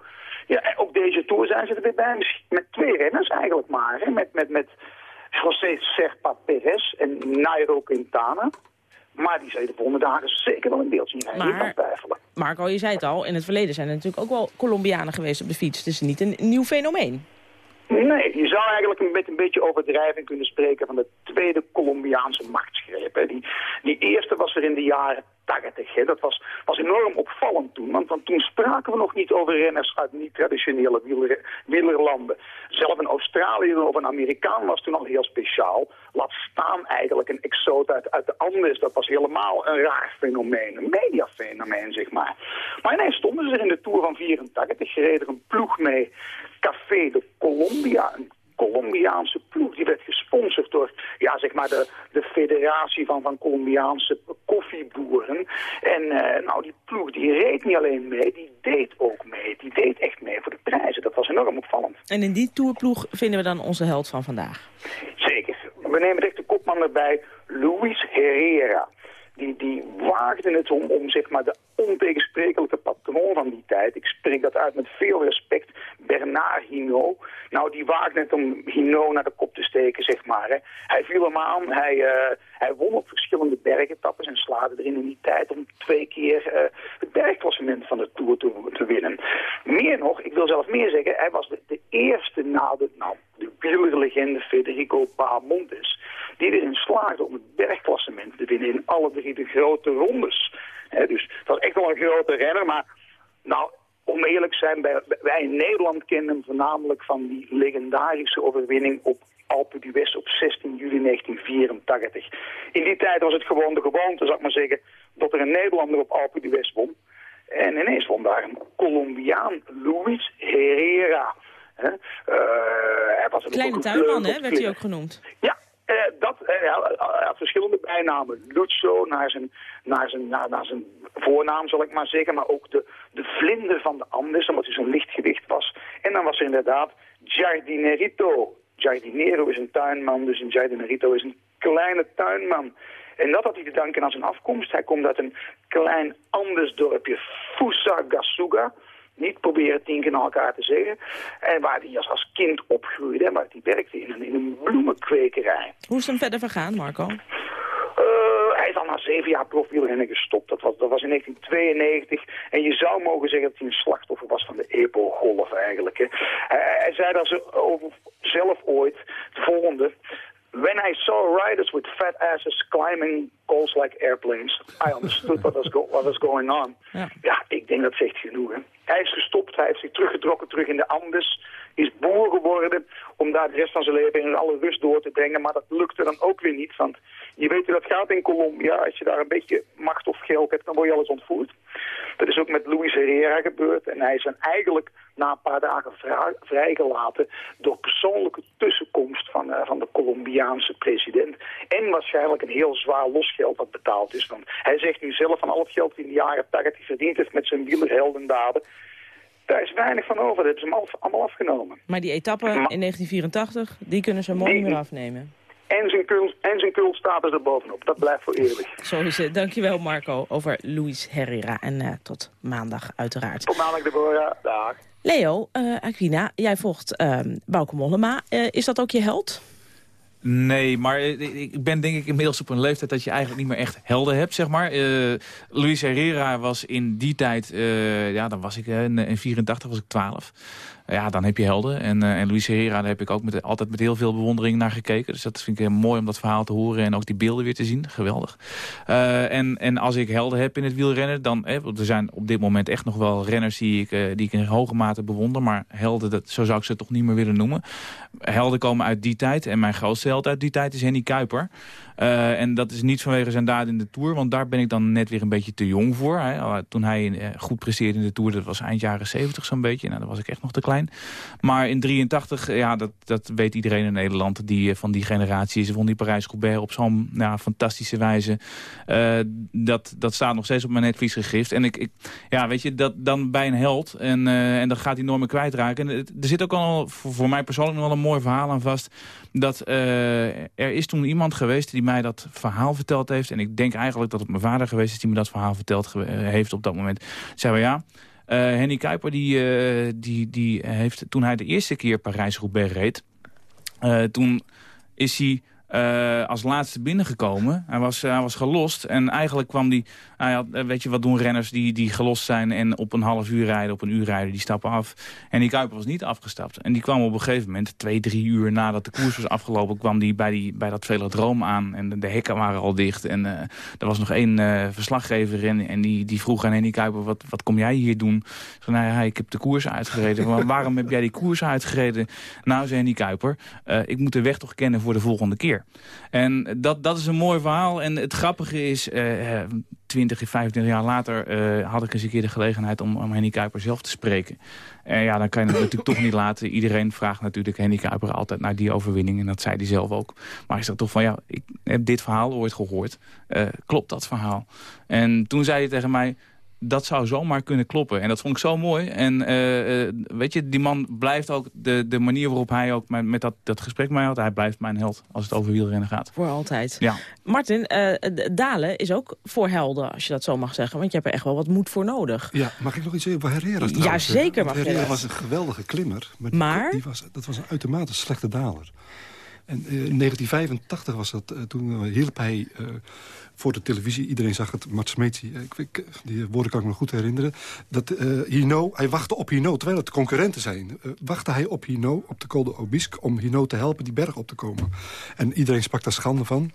Ja, en op deze Tour zijn ze er weer bij. Misschien Met twee renners eigenlijk maar. Hè. Met, met, met José Serpa Perez en Nairo Quintana. Maar die je de volgende dagen zeker wel in beeld zien. Niet aan twijfelen. Marco, je zei het al, in het verleden zijn er natuurlijk ook wel Colombianen geweest op de fiets. Het is niet een nieuw fenomeen. Nee, je zou eigenlijk met een beetje overdrijving kunnen spreken van de tweede Colombiaanse machtsgreep. Die, die eerste was er in de jaren 80. Hè. Dat was, was enorm opvallend toen, want, toen spraken we nog niet over renners uit niet-traditionele wieler. Zelf een Australiër of een Amerikaan was toen al heel speciaal. Laat staan eigenlijk een exoot uit, uit de Andes. Dat was helemaal een raar fenomeen, een mediafenomeen zeg maar. Maar ineens stonden ze er in de Tour van 84, reed er een ploeg mee, Café de Colombia, een Colombiaanse ploeg. Die werd gesponsord door ja, zeg maar de, de federatie van, van Colombiaanse koffieboeren. En eh, nou, die ploeg die reed niet alleen mee, die deed ook mee. Die deed echt mee voor de prijzen. Dat was enorm opvallend. En in die tourploeg vinden we dan onze held van vandaag. Zeker. We nemen echt de kopman erbij, Luis Herrera. Die, die waagde het om, om zeg maar, de ontegensprekelijke patroon van die tijd. Ik spreek dat uit met veel respect. Bernard Hinault. Nou, die waagde het om Hinault naar de kop te steken, zeg maar. Hè. Hij viel hem aan. Hij, eh, hij won op verschillende bergetappes en slaagde erin in die tijd om twee keer eh, het bergklassement van de Tour te, winnen. Meer nog, ik wil zelfs meer zeggen, hij was de, eerste na de, nou, de wielerlegende Federico Bahamontes, die erin slaagde om het bergklassement te winnen in alle drie de grote rondes. Dus dat was echt wel een grote renner, maar nou, om eerlijk te zijn, wij, wij in Nederland kennen hem voornamelijk van die legendarische overwinning op Alpe d'Huez op 16 juli 1984. In die tijd was het gewoon de gewoonte, zou ik maar zeggen, dat er een Nederlander op Alpe d'Huez won. En ineens won daar een Colombiaan, Luis Herrera. Eh, hij was een Kleine tuinman, hè, werd hij ook genoemd. Ja, eh, dat, had verschillende bijnamen. Lucho, naar zijn, naar, zijn, naar, naar zijn voornaam zal ik maar zeggen. Maar ook de, de vlinder van de Andes, omdat hij zo'n lichtgewicht was. En dan was er inderdaad Jardinerito. Jardinero is een tuinman, dus een Jardinerito is een kleine tuinman. En dat had hij te danken aan zijn afkomst. Hij komt uit een klein Andesdorpje, Fusagasugá. Niet proberen tien keer naar elkaar te zeggen. En waar hij als, als kind opgroeide en waar hij werkte in een, in een bloemenkwekerij. Hoe is het hem verder vergaan, Marco? Eh, hij is al na zeven jaar profielrennen gestopt. Dat was, dat was in 1992. En je zou mogen zeggen dat hij een slachtoffer was van de EPO-golf eigenlijk. Hè. Hij, hij zei daar zo over zelf ooit het volgende. When I saw riders with fat asses climbing poles like airplanes, I understood what was, go what was going on. Ja. ik denk dat zegt genoeg. Hè. Hij is gestopt, hij heeft zich teruggetrokken terug in de Andes, is boer geworden om daar de rest van zijn leven in alle rust door te brengen. Maar dat lukte dan ook weer niet, want je weet hoe dat gaat in Colombia. Als je daar een beetje macht of geld hebt, dan word je alles ontvoerd. Dat is ook met Luis Herrera gebeurd. En hij is dan eigenlijk na een paar dagen vrij- vrijgelaten door persoonlijke tussenkomst van, eh, van de Colombiaanse president. En waarschijnlijk een heel zwaar losgeld dat betaald is. Want hij zegt nu zelf van al het geld in de jaren 80 verdiend heeft met zijn wielerheldendaden. Daar is weinig van over. Dat hebben ze hem al- allemaal afgenomen. Maar die etappe in 1984, die kunnen ze mooi niet meer afnemen. En zijn, kult, en zijn cultstatus erbovenop. Dat blijft voor eeuwig. Zo is het. Dankjewel Marco over Luis Herrera. En eh, tot maandag uiteraard. Tot maandag, Deborah. Dag. Leo, eh Aquina, jij volgt uh, Bauke Mollema. Eh, is dat ook je held? Nee, maar eh, ik ben denk ik inmiddels op een leeftijd dat je eigenlijk niet meer echt helden hebt, zeg maar. Eh Luis Herrera was in die tijd, eh, ja, dan was ik eh, in, in 84 was ik 12. Ja, dan heb je helden. En, eh, en Luis Herrera, daar heb ik ook met, altijd met heel veel bewondering naar gekeken. Dus dat vind ik heel mooi om dat verhaal te horen en ook die beelden weer te zien. Geweldig. Eh, en, en als ik helden heb in het wielrennen, dan... Eh, er zijn op dit moment echt nog wel renners die ik, eh, die ik in hoge mate bewonder. Maar helden, dat, zo zou ik ze toch niet meer willen noemen. Helden komen uit die tijd. En mijn grootste held uit die tijd is Henny Kuiper. Uh, en dat is niet vanwege zijn daad in de Tour, want daar ben ik dan net weer een beetje te jong voor. Hè. Toen hij uh, goed presteerde in de Tour, dat was eind jaren 70 zo'n beetje. Nou, dan was ik echt nog te klein. Maar in 83, ja, dat, dat weet iedereen in Nederland die uh, van die generatie is. Vond die Parijs-Roubaix op zo'n ja, fantastische wijze. dat, dat staat nog steeds op mijn netvlies gegrift. En ik, ik, ja, weet je, dat dan bij een held en, en dan gaat hij meer kwijtraken. En er zit ook al voor, mij persoonlijk nog wel een mooi verhaal aan vast. Dat er is toen iemand geweest die mij dat verhaal verteld heeft. En ik denk eigenlijk dat het mijn vader geweest is die me dat verhaal verteld heeft op dat moment. Zei we ja, Henny Kuiper die, uh, die, die heeft toen hij de eerste keer Parijs-Roubaix reed. Uh, toen is hij uh, als laatste binnengekomen. Hij was, hij was gelost en eigenlijk kwam hij... Hij had, weet je, wat doen renners die, die gelost zijn en op een half uur rijden, op een uur rijden, die stappen af. En die Kuiper was niet afgestapt. En die kwam op een gegeven moment, twee, drie uur nadat de koers was afgelopen, kwam die bij, die, bij dat velodroom aan. En de, de hekken waren al dicht. En uh, er was nog één verslaggever in en die, die vroeg aan Henny Kuiper, wat, wat kom jij hier doen? Zo, nou ja, ik heb de koers uitgereden. maar waarom heb jij die koers uitgereden? Nou, zei Henny Kuiper, ik moet de weg toch kennen voor de volgende keer. En dat, dat is een mooi verhaal. En het grappige is, uh, 20, 25 jaar later uh, had ik eens een keer de gelegenheid om, om Henny Kuiper zelf te spreken. En ja, dan kan je het natuurlijk toch niet laten. Iedereen vraagt natuurlijk Henny Kuiper altijd naar die overwinning. En dat zei hij zelf ook. Maar ik zeg toch van, ja, ik heb dit verhaal ooit gehoord. Uh, klopt dat verhaal? En toen zei hij tegen mij, dat zou zomaar kunnen kloppen. En dat vond ik zo mooi. En uh, uh, weet je, die man blijft ook, de, de manier waarop hij ook met, met dat, dat gesprek mij had, hij blijft mijn held als het over wielrennen gaat. Voor altijd. Ja. Martin, uh, Dalen is ook voor helden, als je dat zo mag zeggen. Want je hebt er echt wel wat moed voor nodig. Ja, mag ik nog iets zeggen over Herrera trouwens? Ja, zeker mag Herrera was een geweldige klimmer. Maar, maar? Die, die was, dat was een uitermate slechte daler. En in 1985 was dat, toen hielp hij voor de televisie. Iedereen zag het. Mart Smeetsi, die woorden kan ik me goed herinneren. Dat uh, Hino, hij wachtte op Hino, terwijl het concurrenten zijn. Uh, wachtte hij op Hino, op de Col de Obisque... om Hino te helpen die berg op te komen. En iedereen sprak daar schande van.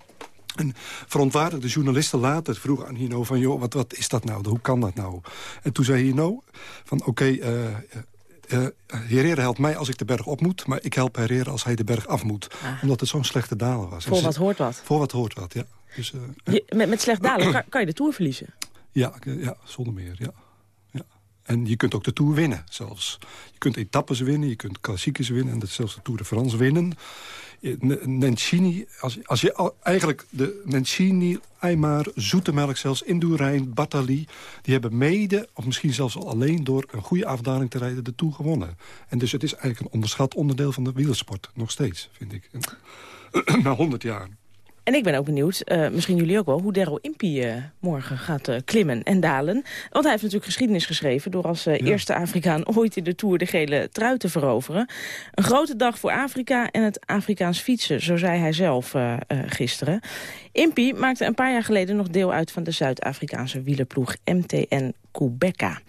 En verontwaardigde journalisten later vroegen aan Hino van... joh, wat, wat is dat nou? Hoe kan dat nou? En toen zei Hino van oké... Okay, uh, uh, Herrera helpt mij als ik de berg op moet... maar ik help Herrera als hij de berg af moet. Ah. Omdat het zo'n slechte dalen was. Voor wat hoort wat. Voor wat hoort wat, ja. Dus, je, met, met slecht dalen kan, kan, je de Tour verliezen? Ja, ja zonder meer, ja. En je kunt ook de Tour winnen zelfs. Je kunt etappes winnen, je kunt klassiekers winnen... en zelfs de Tour de France winnen. Nencini, als, als je eigenlijk de Nencini, Aymar, Zoetemelk zelfs, Indurain, Batali... die hebben mede, of misschien zelfs al alleen door een goede afdaling te rijden... de Tour gewonnen. En dus het is eigenlijk een onderschat onderdeel van de wielersport. Nog steeds, vind ik. Na 100 jaar. En ik ben ook benieuwd, uh, misschien jullie ook wel, hoe Daryl Impey uh, morgen gaat uh, klimmen en dalen. Want hij heeft natuurlijk geschiedenis geschreven door als ja. eerste Afrikaan ooit in de Tour de gele trui te veroveren. Een grote dag voor Afrika en het Afrikaans fietsen, zo zei hij zelf gisteren. Impey maakte een paar jaar geleden nog deel uit van de Zuid-Afrikaanse wielerploeg MTN Kubeka.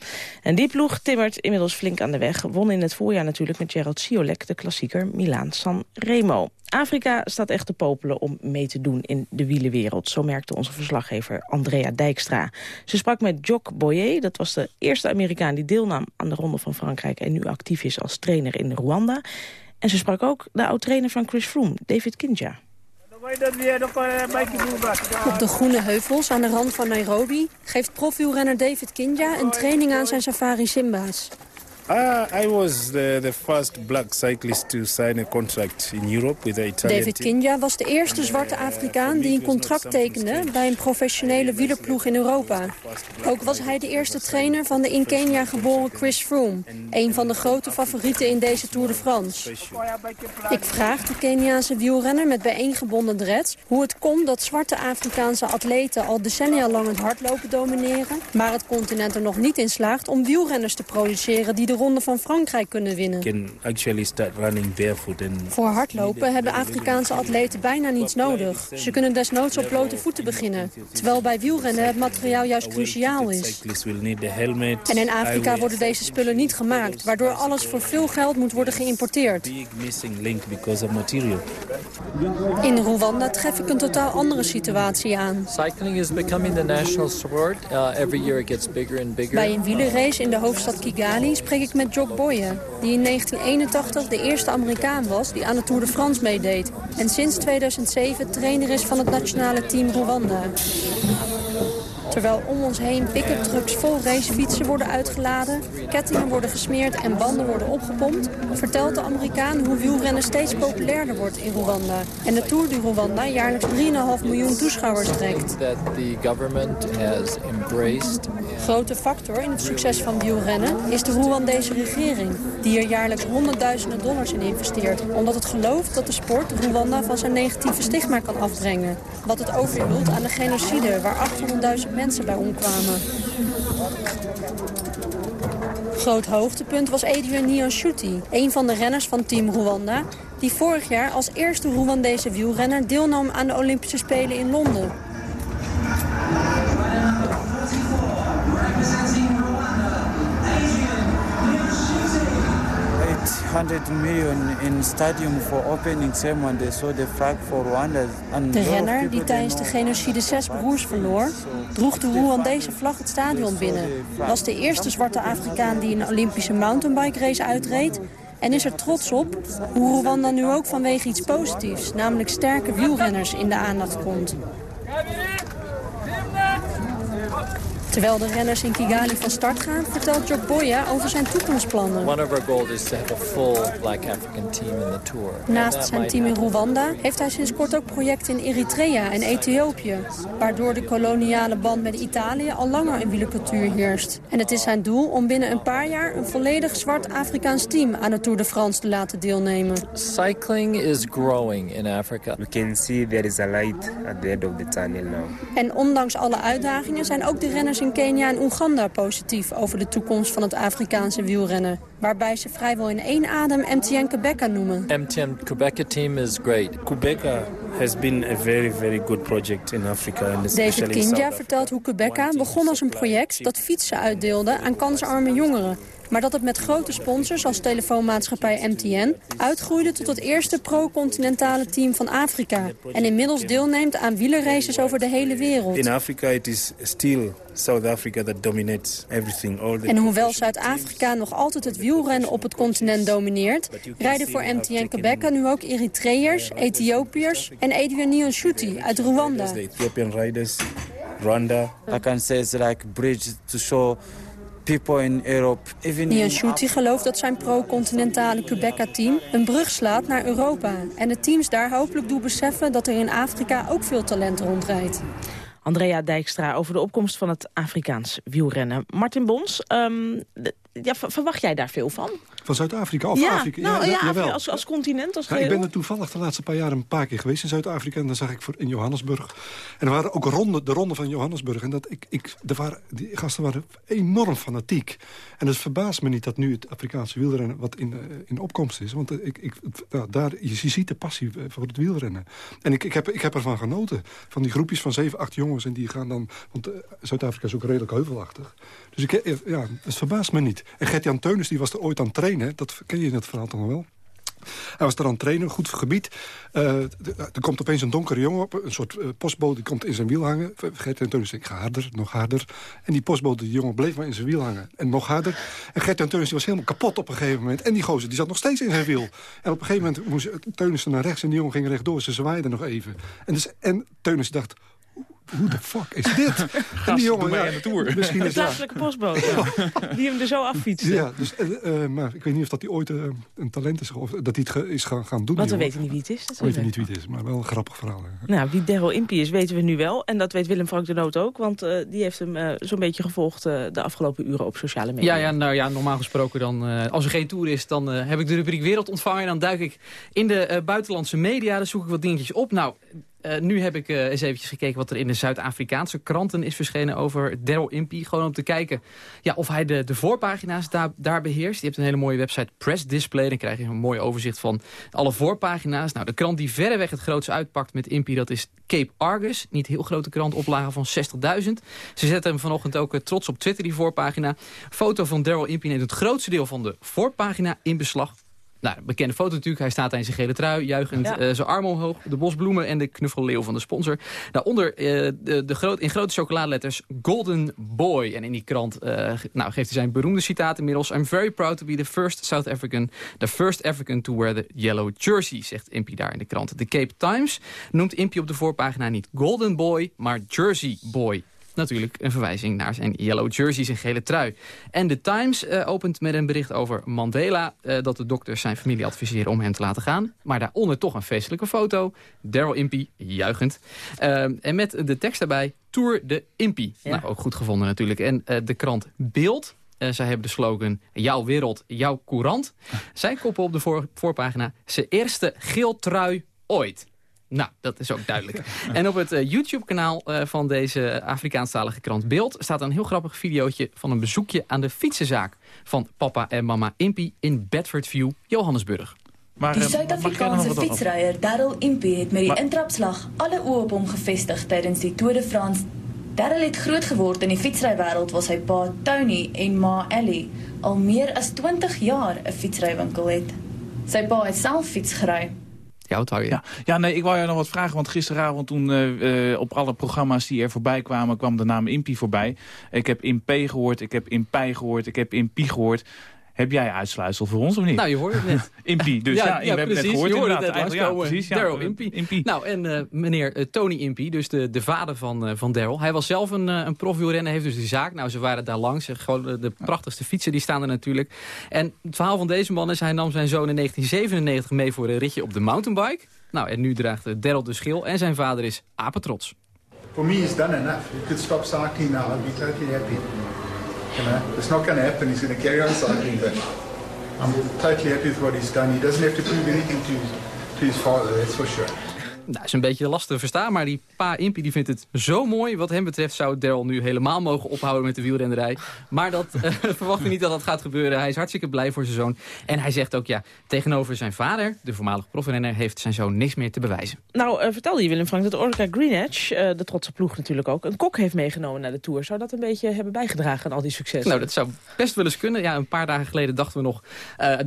En die ploeg timmert inmiddels flink aan de weg. Won in het voorjaar natuurlijk met Gerald Ciolek de klassieker Milaan-San Remo. Afrika staat echt te popelen om mee te doen in de wielenwereld. Zo merkte onze verslaggever Andrea Dijkstra. Ze sprak met Jock Boyer, dat was de eerste Amerikaan die deelnam aan de Ronde van Frankrijk... en nu actief is als trainer in Rwanda. En ze sprak ook de oud-trainer van Chris Froome, David Kinja. Op de groene heuvels aan de rand van Nairobi geeft profielrenner David Kinja een training aan zijn safari Simba's. Uh, I was the, the first black cyclist to sign a contract in Europe with the Italian David. Kinja was de eerste zwarte Afrikaan die een contract tekende bij een professionele wielerploeg in Europa. Ook was hij de eerste trainer van de in Kenia geboren Chris Froome, een van de grote favorieten in deze Tour de France. Ik vraag de Keniaanse wielrenner met bijeengebonden dreads hoe het komt dat zwarte Afrikaanse atleten al decennia lang het hardlopen domineren, maar het continent er nog niet in slaagt om wielrenners te produceren die de Ronde van Frankrijk kunnen winnen. Can actually start running barefoot and Voor hardlopen hebben Afrikaanse atleten bijna niets nodig. Ze kunnen desnoods op blote voeten beginnen. Terwijl bij wielrennen het materiaal juist cruciaal is. En in Afrika worden deze spullen niet gemaakt, waardoor alles voor veel geld moet worden geïmporteerd. In Rwanda tref ik een totaal andere situatie aan. Cycling is becoming the national sport. Uh, every year it gets bigger and bigger. Bij een wielerrace in de hoofdstad Kigali spreek ik met Jock Boye, die in 1981 de eerste Amerikaan was die aan de Tour de France meedeed. En sinds 2007 trainer is van het nationale team Rwanda. Terwijl om ons heen pick-up trucks vol racefietsen worden uitgeladen, kettingen worden gesmeerd en banden worden opgepompt, vertelt de Amerikaan hoe wielrennen steeds populairder wordt in Rwanda. En de Tour du Rwanda jaarlijks 3,5 miljoen toeschouwers trekt. Grote factor in het succes van wielrennen is de Rwandese regering, die er jaarlijks honderdduizenden dollars in investeert, omdat het gelooft dat de sport Rwanda van zijn negatieve stigma kan afbrengen. Wat het overhield aan de genocide waar 800.000 mensen bij omkwamen. Groot hoogtepunt was Adrian Niyonshuti, een van de renners van Team Rwanda, die vorig jaar als eerste Rwandese wielrenner deelnam aan de Olympische Spelen in Londen. 800 million in stadium for opening ceremony. They saw the flag for Rwanda. And De renner, die tijdens de genocide zes broers verloor, droeg de Rwandese vlag het stadion binnen. Was de eerste zwarte Afrikaan die een Olympische mountainbike race uitreed. En is er trots op hoe Rwanda nu ook vanwege iets positiefs, namelijk sterke wielrenners, in de aandacht komt. Terwijl de renners in Kigali van start gaan, vertelt Jock Boya over zijn toekomstplannen. One of our goals is to have a full black African team in the tour. Naast zijn team in Rwanda heeft hij sinds kort ook projecten in Eritrea en Ethiopië. Waardoor de koloniale band met Italië al langer in wielercultuur heerst. En het is zijn doel om binnen een paar jaar een volledig zwart Afrikaans team aan de Tour de France te laten deelnemen. Cycling is growing in Africa. We can see there is a light at the end of the tunnel now. En ondanks alle uitdagingen zijn ook de renners in Kenia en Oeganda positief over de toekomst van het Afrikaanse wielrennen. Waarbij ze vrijwel in één adem MTN Quebec noemen. MTM Quebec team is great. Quebec has been a very, very good project in Africa. And David especially in South Kinja vertelt hoe Quebeca begon als een project dat fietsen uitdeelde aan kansarme jongeren. Maar dat het met grote sponsors als telefoonmaatschappij MTN uitgroeide tot het eerste pro-continentale team van Afrika. En inmiddels deelneemt aan wielerraces over de hele wereld. In Africa it is still South Africa that dominates everything. All the En hoewel Zuid-Afrika nog altijd het wielrennen op het continent domineert... rijden voor MTN Quebeca nu ook Eritreërs, Ethiopiërs en Adrian Niyonshuti uit Rwanda. Ethiopian riders, Rwanda. I can say it's like bridge to show people in Europe. Even gelooft dat zijn pro-continentale Quebeca-team een brug slaat naar Europa. En de teams daar hopelijk doen beseffen dat er in Afrika ook veel talent rondrijdt. Andrea Dijkstra over de opkomst van het Afrikaans wielrennen. Martin Bons, ehm, de- ja, ver- verwacht jij daar veel van? Van Zuid-Afrika of ja, Afrika? Nou, ja, als, als continent, als Ja, ik ben er toevallig de laatste paar jaar een paar keer geweest in Zuid-Afrika. En dan zag ik voor, in Johannesburg. En er waren ook ronden, de ronde van Johannesburg. En dat ik, ik, er waren, die gasten waren enorm fanatiek. En het verbaast me niet dat nu het Afrikaanse wielrennen wat in, eh, in opkomst is. Want eh, ik, ik, nou, daar, je, ziet de passie eh, voor het wielrennen. En ik, ik, heb, ik heb ervan genoten. Van die groepjes van zeven, acht jongens. En die gaan dan... Want Zuid-Afrika is ook redelijk heuvelachtig. Dus ik, ja, het verbaast me niet. En Gert-Jan Teunis die was er ooit aan trainen. Dat ken je in het verhaal toch nog wel? Hij was er aan het trainen, goed gebied. Eh, d- er komt opeens een donkere jongen op, een soort eh, postbode, die komt in zijn wiel hangen. Gert-Jan Teunis denkt, ga harder, nog harder. En die postbode, die jongen, bleef maar in zijn wiel hangen. En nog harder. En Gert-Jan Teunis was helemaal kapot op een gegeven moment. En die gozer, die zat nog steeds in zijn wiel. En op een gegeven moment moest Teunis naar rechts en die jongen ging rechtdoor. Ze zwaaiden nog even. En, dus, en Teunis dacht, hoe de fuck is dit? en doe mij aan de tour. Misschien De ja, plaatselijke postbode. Die hem er zo affietst. ja, dus, eh, eh, maar ik weet niet of dat hij ooit eh, een talent is... of dat hij het ge- is gaan, gaan doen. Want we die weten niet wie het is. jongen. natuurlijk. We weten niet wie het is, maar wel een grappig verhaal. hè. Nou, wie Daryl Impey is, weten we nu wel. En dat weet Willem Frank de Noot ook. Want eh, die heeft hem eh, zo'n beetje gevolgd eh, de afgelopen uren op sociale media. Ja, ja, nou ja, normaal gesproken dan, eh, als er geen tour is, dan eh, heb ik de rubriek Wereld ontvangen. En dan duik ik in de eh, buitenlandse media, dan zoek ik wat dingetjes op. Nou, eh, nu heb ik eh, eens eventjes gekeken wat er in de Zuid-Afrikaanse kranten is verschenen over Daryl Impey. Gewoon om te kijken ja, of hij de, de voorpagina's daar, beheerst. Je hebt een hele mooie website Press Display. Dan krijg je een mooi overzicht van alle voorpagina's. Nou, de krant die verreweg het grootst uitpakt met Impey, dat is Cape Argus. Niet heel grote krant, oplage van 60.000. Ze zetten hem vanochtend ook eh, trots op Twitter, die voorpagina. Foto van Daryl Impey neemt het grootste deel van de voorpagina in beslag. Nou, bekende foto natuurlijk. Hij staat daar in zijn gele trui, juichend Ja. eh, zijn armen omhoog. De bosbloemen en de knuffelleeuw van de sponsor. Daaronder eh, de, de groot, in grote chocoladeletters Golden Boy. En in die krant eh, nou, geeft hij zijn beroemde citaat inmiddels. I'm very proud to be the first South African, the first African to wear the yellow jersey, zegt Impey daar in de krant. De Cape Times noemt Impey op de voorpagina niet Golden Boy, maar Jersey Boy. Natuurlijk een verwijzing naar zijn yellow jersey, zijn gele trui. En de Times eh, opent met een bericht over Mandela... eh, dat de dokters zijn familie adviseren om hem te laten gaan. Maar daaronder toch een feestelijke foto. Daryl Impey, juichend. Eh, en met de tekst daarbij, Tour de Impey. Nou, ook goed gevonden natuurlijk. En de krant Beeld... zij hebben de slogan Jouw wereld, jouw courant. Zij koppen op de voor, voorpagina... Zijn eerste geel trui ooit. Nou, dat is ook duidelijk. En op het eh, YouTube-kanaal eh, van deze Afrikaanstalige krant Beeld... staat een heel grappig videootje van een bezoekje aan de fietsenzaak... van papa en mama Impey in Bedfordview, Johannesburg. Maar, Die eh, Suid-Afrikaanse over? fietsryer Daryl Impey het met die Maar- intrapslag alle oë op hom gevestig tydens die Tour de France. Daryl het groot geword in die fietsrywêreld waar sy pa Tony en ma Ellie al meer as 20 jaar 'n fietsrywinkel het. Sy pa het self fiets gery. Ja, wat hou je? Ja, ja, nee, ik wou jou nog wat vragen. Want gisteravond toen eh, eh, op alle programma's die er voorbij kwamen... kwam de naam Impie voorbij. Ik heb Impé gehoord, ik heb Impij gehoord, ik heb Impie gehoord. Heb jij uitsluitsel voor ons of niet? Nou, je hoorde het net. Impie, dus ja, we hebben het net gehoord je hoorde inderdaad. het net Eigenlijk, ja, precies. Ja, Daryl Impey. Nou, en eh, meneer eh, Tony Impey, dus de, de vader van, eh, van Daryl. Hij was zelf een, een profwielrenner, heeft dus die zaak. Nou, ze waren daar langs. Gewoon de, de prachtigste fietsen, die staan er natuurlijk. En het verhaal van deze man is, hij nam zijn zoon in 1997 mee voor een ritje op de mountainbike. Nou, en nu draagt Daryl de schil en zijn vader is apetrots. For me, he's done enough. He could stop cycling now. I'd be totally happy. Know, it's not going to happen. He's going to carry on cycling, but I'm totally happy with what he's done. He doesn't have to prove anything to to his father, that's for sure. Nou, is een beetje lastig te verstaan, maar die pa Impie die vindt het zo mooi. Wat hem betreft zou Daryl nu helemaal mogen ophouden met de wielrennerij. Maar dat eh, verwacht hij niet dat dat gaat gebeuren. Hij is hartstikke blij voor zijn zoon. En hij zegt ook, ja, tegenover zijn vader, de voormalige profrenner, heeft zijn zoon niks meer te bewijzen. Nou, eh, vertelde je Willem Frank dat Orica Greenedge, eh, de trotse ploeg natuurlijk ook, een kok heeft meegenomen naar de Tour. Zou dat een beetje hebben bijgedragen aan al die successen? Nou, dat zou best wel eens kunnen. Ja, een paar dagen geleden dachten we nog...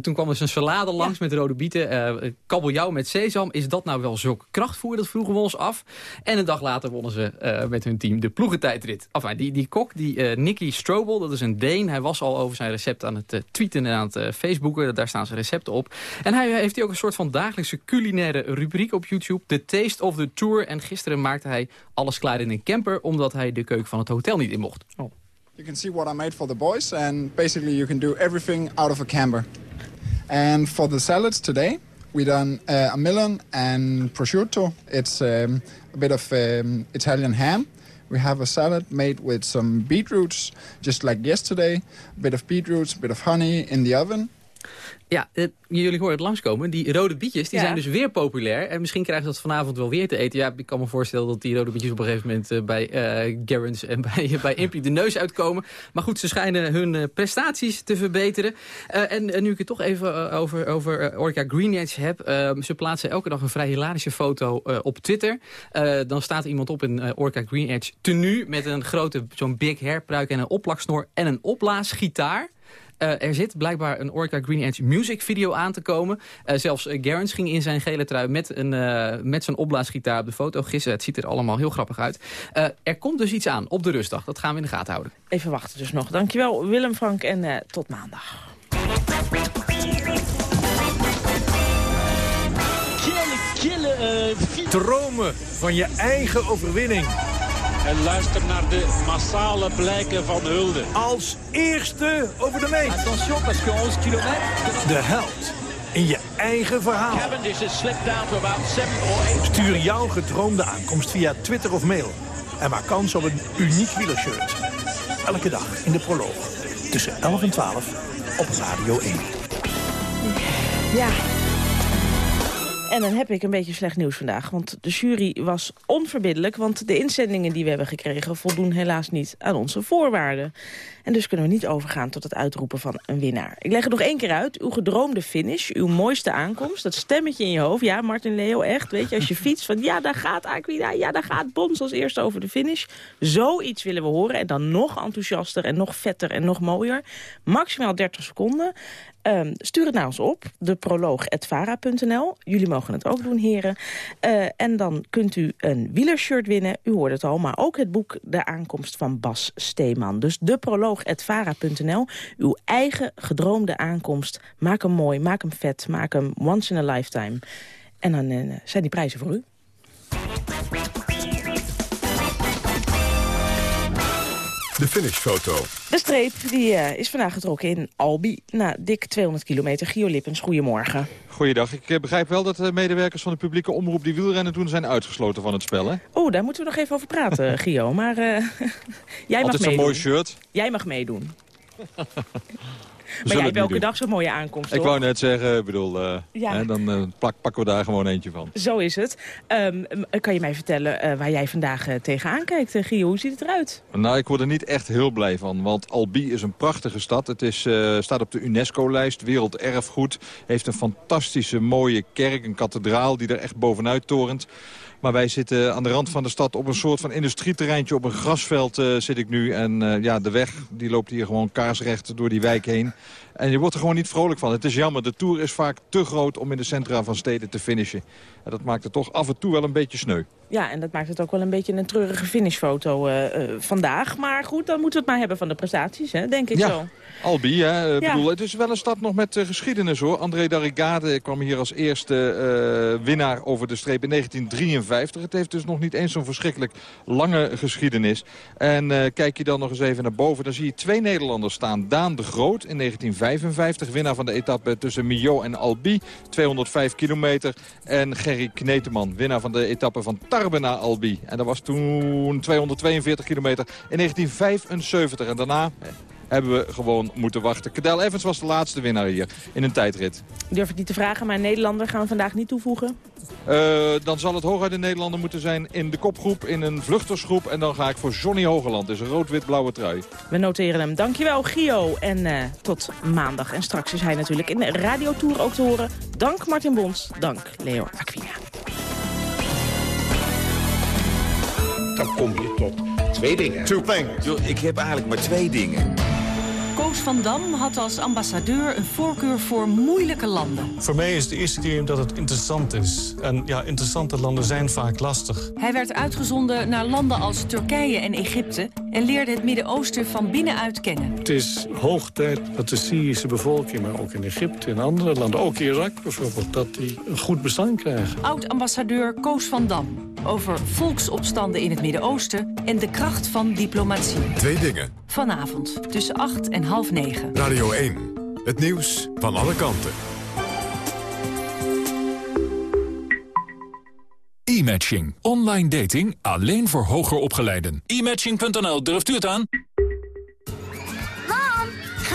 toen kwam er een salade langs met rode bieten. kabeljauw met sesam. Is dat nou wel zulk krachtvoer? Dat vroegen we ons af. En een dag later wonnen ze eh, met hun team de ploegentijdrit. Enfin, die, die kok, die eh, Nicky Strobel, dat is een Deen. Hij was al over zijn recept aan het eh, tweeten en aan het Facebooken. Daar staan zijn recepten op. En hij heeft hier ook een soort van dagelijkse culinaire rubriek op YouTube. The Taste of the Tour. En gisteren maakte hij alles klaar in een camper... omdat hij de keuken van het hotel niet in mocht. You can see what I made for the boys, and basically you can do everything out of a camber. And for the salads today, we done uh, a melon and prosciutto. It's um, a bit of um, Italian ham. We have a salad made with some beetroots, just like yesterday. A bit of beetroots, a bit of honey in the oven. Ja, jullie horen het langskomen. Die rode bietjes die Ja. zijn dus weer populair. En misschien krijgen ze dat vanavond wel weer te eten. Ja, ik kan me voorstellen dat die rode bietjes op een gegeven moment... eh, bij Gerrans en bij, bij Impie de neus uitkomen. Maar goed, ze schijnen hun eh, prestaties te verbeteren. En, en nu ik het toch even over, over Orca Green Edge heb... eh, ze plaatsen elke dag een vrij hilarische foto op Twitter. Dan staat iemand op in Orca Green Edge tenue... met een grote, zo'n big hair pruik en een oplaksnor en een opblaasgitaar. Eh, er zit blijkbaar een Orca Green Edge music video aan te komen. Eh, zelfs uh, Garens ging in zijn gele trui met, een, eh, met zijn opblaasgitaar op de foto gissen. Het ziet er allemaal heel grappig uit. Eh, er komt dus iets aan op de rustdag. Dat gaan we in de gaten houden. Even wachten dus nog. Dankjewel Willem Frank en eh, tot maandag. Dromen van je eigen overwinning. En luister naar de massale blijken van hulde. Als eerste over de meet. Attention, parce que 11 kilometer... De held. In je eigen verhaal. Cavendish is slipped down to about 7 or 8. Stuur jouw gedroomde aankomst via Twitter of mail. En maak kans op een uniek wielershirt. Elke dag in de proloog. Tussen 11 en 12 op Radio 1. Ja. En dan heb ik een beetje slecht nieuws vandaag. Want de jury was onverbiddelijk. Want de inzendingen die we hebben gekregen... voldoen helaas niet aan onze voorwaarden. En dus kunnen we niet overgaan tot het uitroepen van een winnaar. Ik leg het nog één keer uit. Uw gedroomde finish, uw mooiste aankomst. Dat stemmetje in je hoofd. Ja, Martin Leo, echt. Weet je, als je fietst van... ja, daar gaat Aquila, ja, daar gaat Bons als eerste over de finish. Zoiets willen we horen. En dan nog enthousiaster en nog vetter en nog mooier. Maximaal 30 seconden. Ehm, stuur het naar ons op, de proloog.vara.nl. Jullie mogen het ook doen, heren. Eh, en dan kunt u een wielershirt winnen. U hoort het al, maar ook het boek De Aankomst van Bas Steeman. Dus de proloog.vara.nl. Uw eigen gedroomde aankomst. Maak hem mooi, maak hem vet, maak hem once in a lifetime. En dan eh, zijn die prijzen voor u. De finishfoto. De streep die, eh, is vandaag getrokken in Albi. Na dik 200 kilometer. Gio Lippens, goedemorgen. Goeiedag. Ik eh, begrijp wel dat de medewerkers van de publieke omroep die wielrennen doen zijn uitgesloten van het spel, hè? Oeh, daar moeten we nog even over praten, Gio. Maar eh, jij mag Altijd zo'n meedoen. mooi shirt. Jij mag meedoen. maar jij hebt elke doen. dag zo'n mooie aankomst, Ik wou net zeggen, ik bedoel, eh, Ja. hè, dan eh, plak, pakken we daar gewoon eentje van. Zo is het. Ehm, m- kan je mij vertellen eh, waar jij vandaag eh, tegenaan kijkt, eh, Gio? Hoe ziet het eruit? Nou, ik word er niet echt heel blij van, want Albi is een prachtige stad. Het is, eh, staat op de UNESCO-lijst, werelderfgoed. Heeft een fantastische mooie kerk, een kathedraal die er echt bovenuit torent. Maar wij zitten aan de rand van de stad op een soort van industrieterreintje. Op een grasveld eh, zit ik nu. En eh, ja, de weg die loopt hier gewoon kaarsrecht door die wijk heen. En je wordt er gewoon niet vrolijk van. Het is jammer, de Tour is vaak te groot om in de centra van steden te finishen. En dat maakt het toch af en toe wel een beetje sneu. Ja, en dat maakt het ook wel een beetje een treurige finishfoto eh, vandaag. Maar goed, dan moeten we het maar hebben van de prestaties, hè? denk ik Ja. zo. Albi, hè? Ik Ja. bedoel, het is wel een stad nog met eh, geschiedenis hoor. André Darrigade kwam hier als eerste eh, winnaar over de streep in 1953. Het heeft dus nog niet eens zo'n verschrikkelijk lange geschiedenis. En eh, kijk je dan nog eens even naar boven, dan zie je twee Nederlanders staan. Daan de Groot in 1955, winnaar van de etappe tussen Millau en Albi. 205 kilometer. En Gerry Kneteman, winnaar van de etappe van Tarbe naar Albi. En dat was toen 242 kilometer in 1975. En daarna... hebben we gewoon moeten wachten. Cadel Evans was de laatste winnaar hier in een tijdrit. Durf ik niet te vragen, maar een Nederlander gaan we vandaag niet toevoegen. Eh, dan zal het hooguit een Nederlander moeten zijn in de kopgroep, in een vluchtersgroep. En dan ga ik voor Johnny Hogeland, dus een rood-wit-blauwe trui. We noteren hem. Dankjewel, Gio. En eh, tot maandag. En straks is hij natuurlijk in de radiotour ook te horen. Dank Martin Bons. Dank Leo Aquina. Dan kom je tot twee dingen. Two things. ik heb eigenlijk maar twee dingen. Koos van Dam had als ambassadeur een voorkeur voor moeilijke landen. Voor mij is het de eerste keer dat het interessant is. En ja, interessante landen zijn vaak lastig. Hij werd uitgezonden naar landen als Turkije en Egypte... en leerde het Midden-Oosten van binnenuit kennen. Het is hoog tijd dat de Syrische bevolking, maar ook in Egypte en andere landen... ook Irak bijvoorbeeld, dat die een goed bestaan krijgen. Oud-ambassadeur Koos van Dam. Over volksopstanden in het Midden-Oosten en de kracht van diplomatie. Twee dingen. Vanavond tussen 8 en half 9. Radio 1. Het nieuws van alle kanten. E-matching. Online dating alleen voor hoger opgeleiden. E-matching.nl, durft u het aan?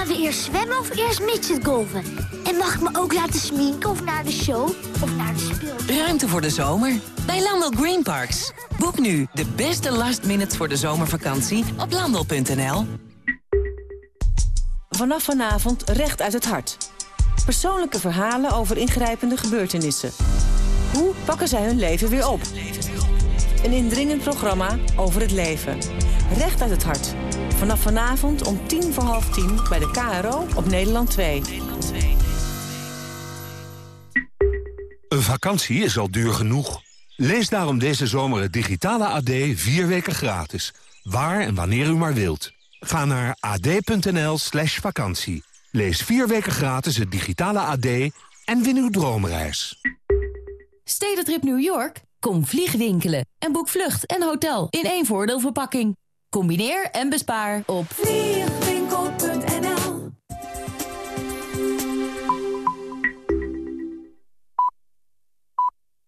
Gaan we eerst zwemmen of eerst midgetgolven? En mag ik me ook laten sminken of naar de show of naar de speel? Ruimte voor de zomer? Bij Landel Green Parks. Boek nu de beste last minutes voor de zomervakantie op landel.nl. Vanaf vanavond recht uit het hart. Persoonlijke verhalen over ingrijpende gebeurtenissen. Hoe pakken zij hun leven weer op? Een indringend programma over het leven. Recht uit het hart. Vanaf vanavond om tien voor half tien bij de KRO op Nederland 2. Een vakantie is al duur genoeg. Lees daarom deze zomer het digitale AD vier weken gratis. Waar en wanneer u maar wilt. Ga naar ad.nl slash vakantie. Lees vier weken gratis het digitale AD en win uw droomreis. Stedentrip New York? Kom vliegwinkelen en boek vlucht en hotel in één voordeelverpakking. Combineer en bespaar op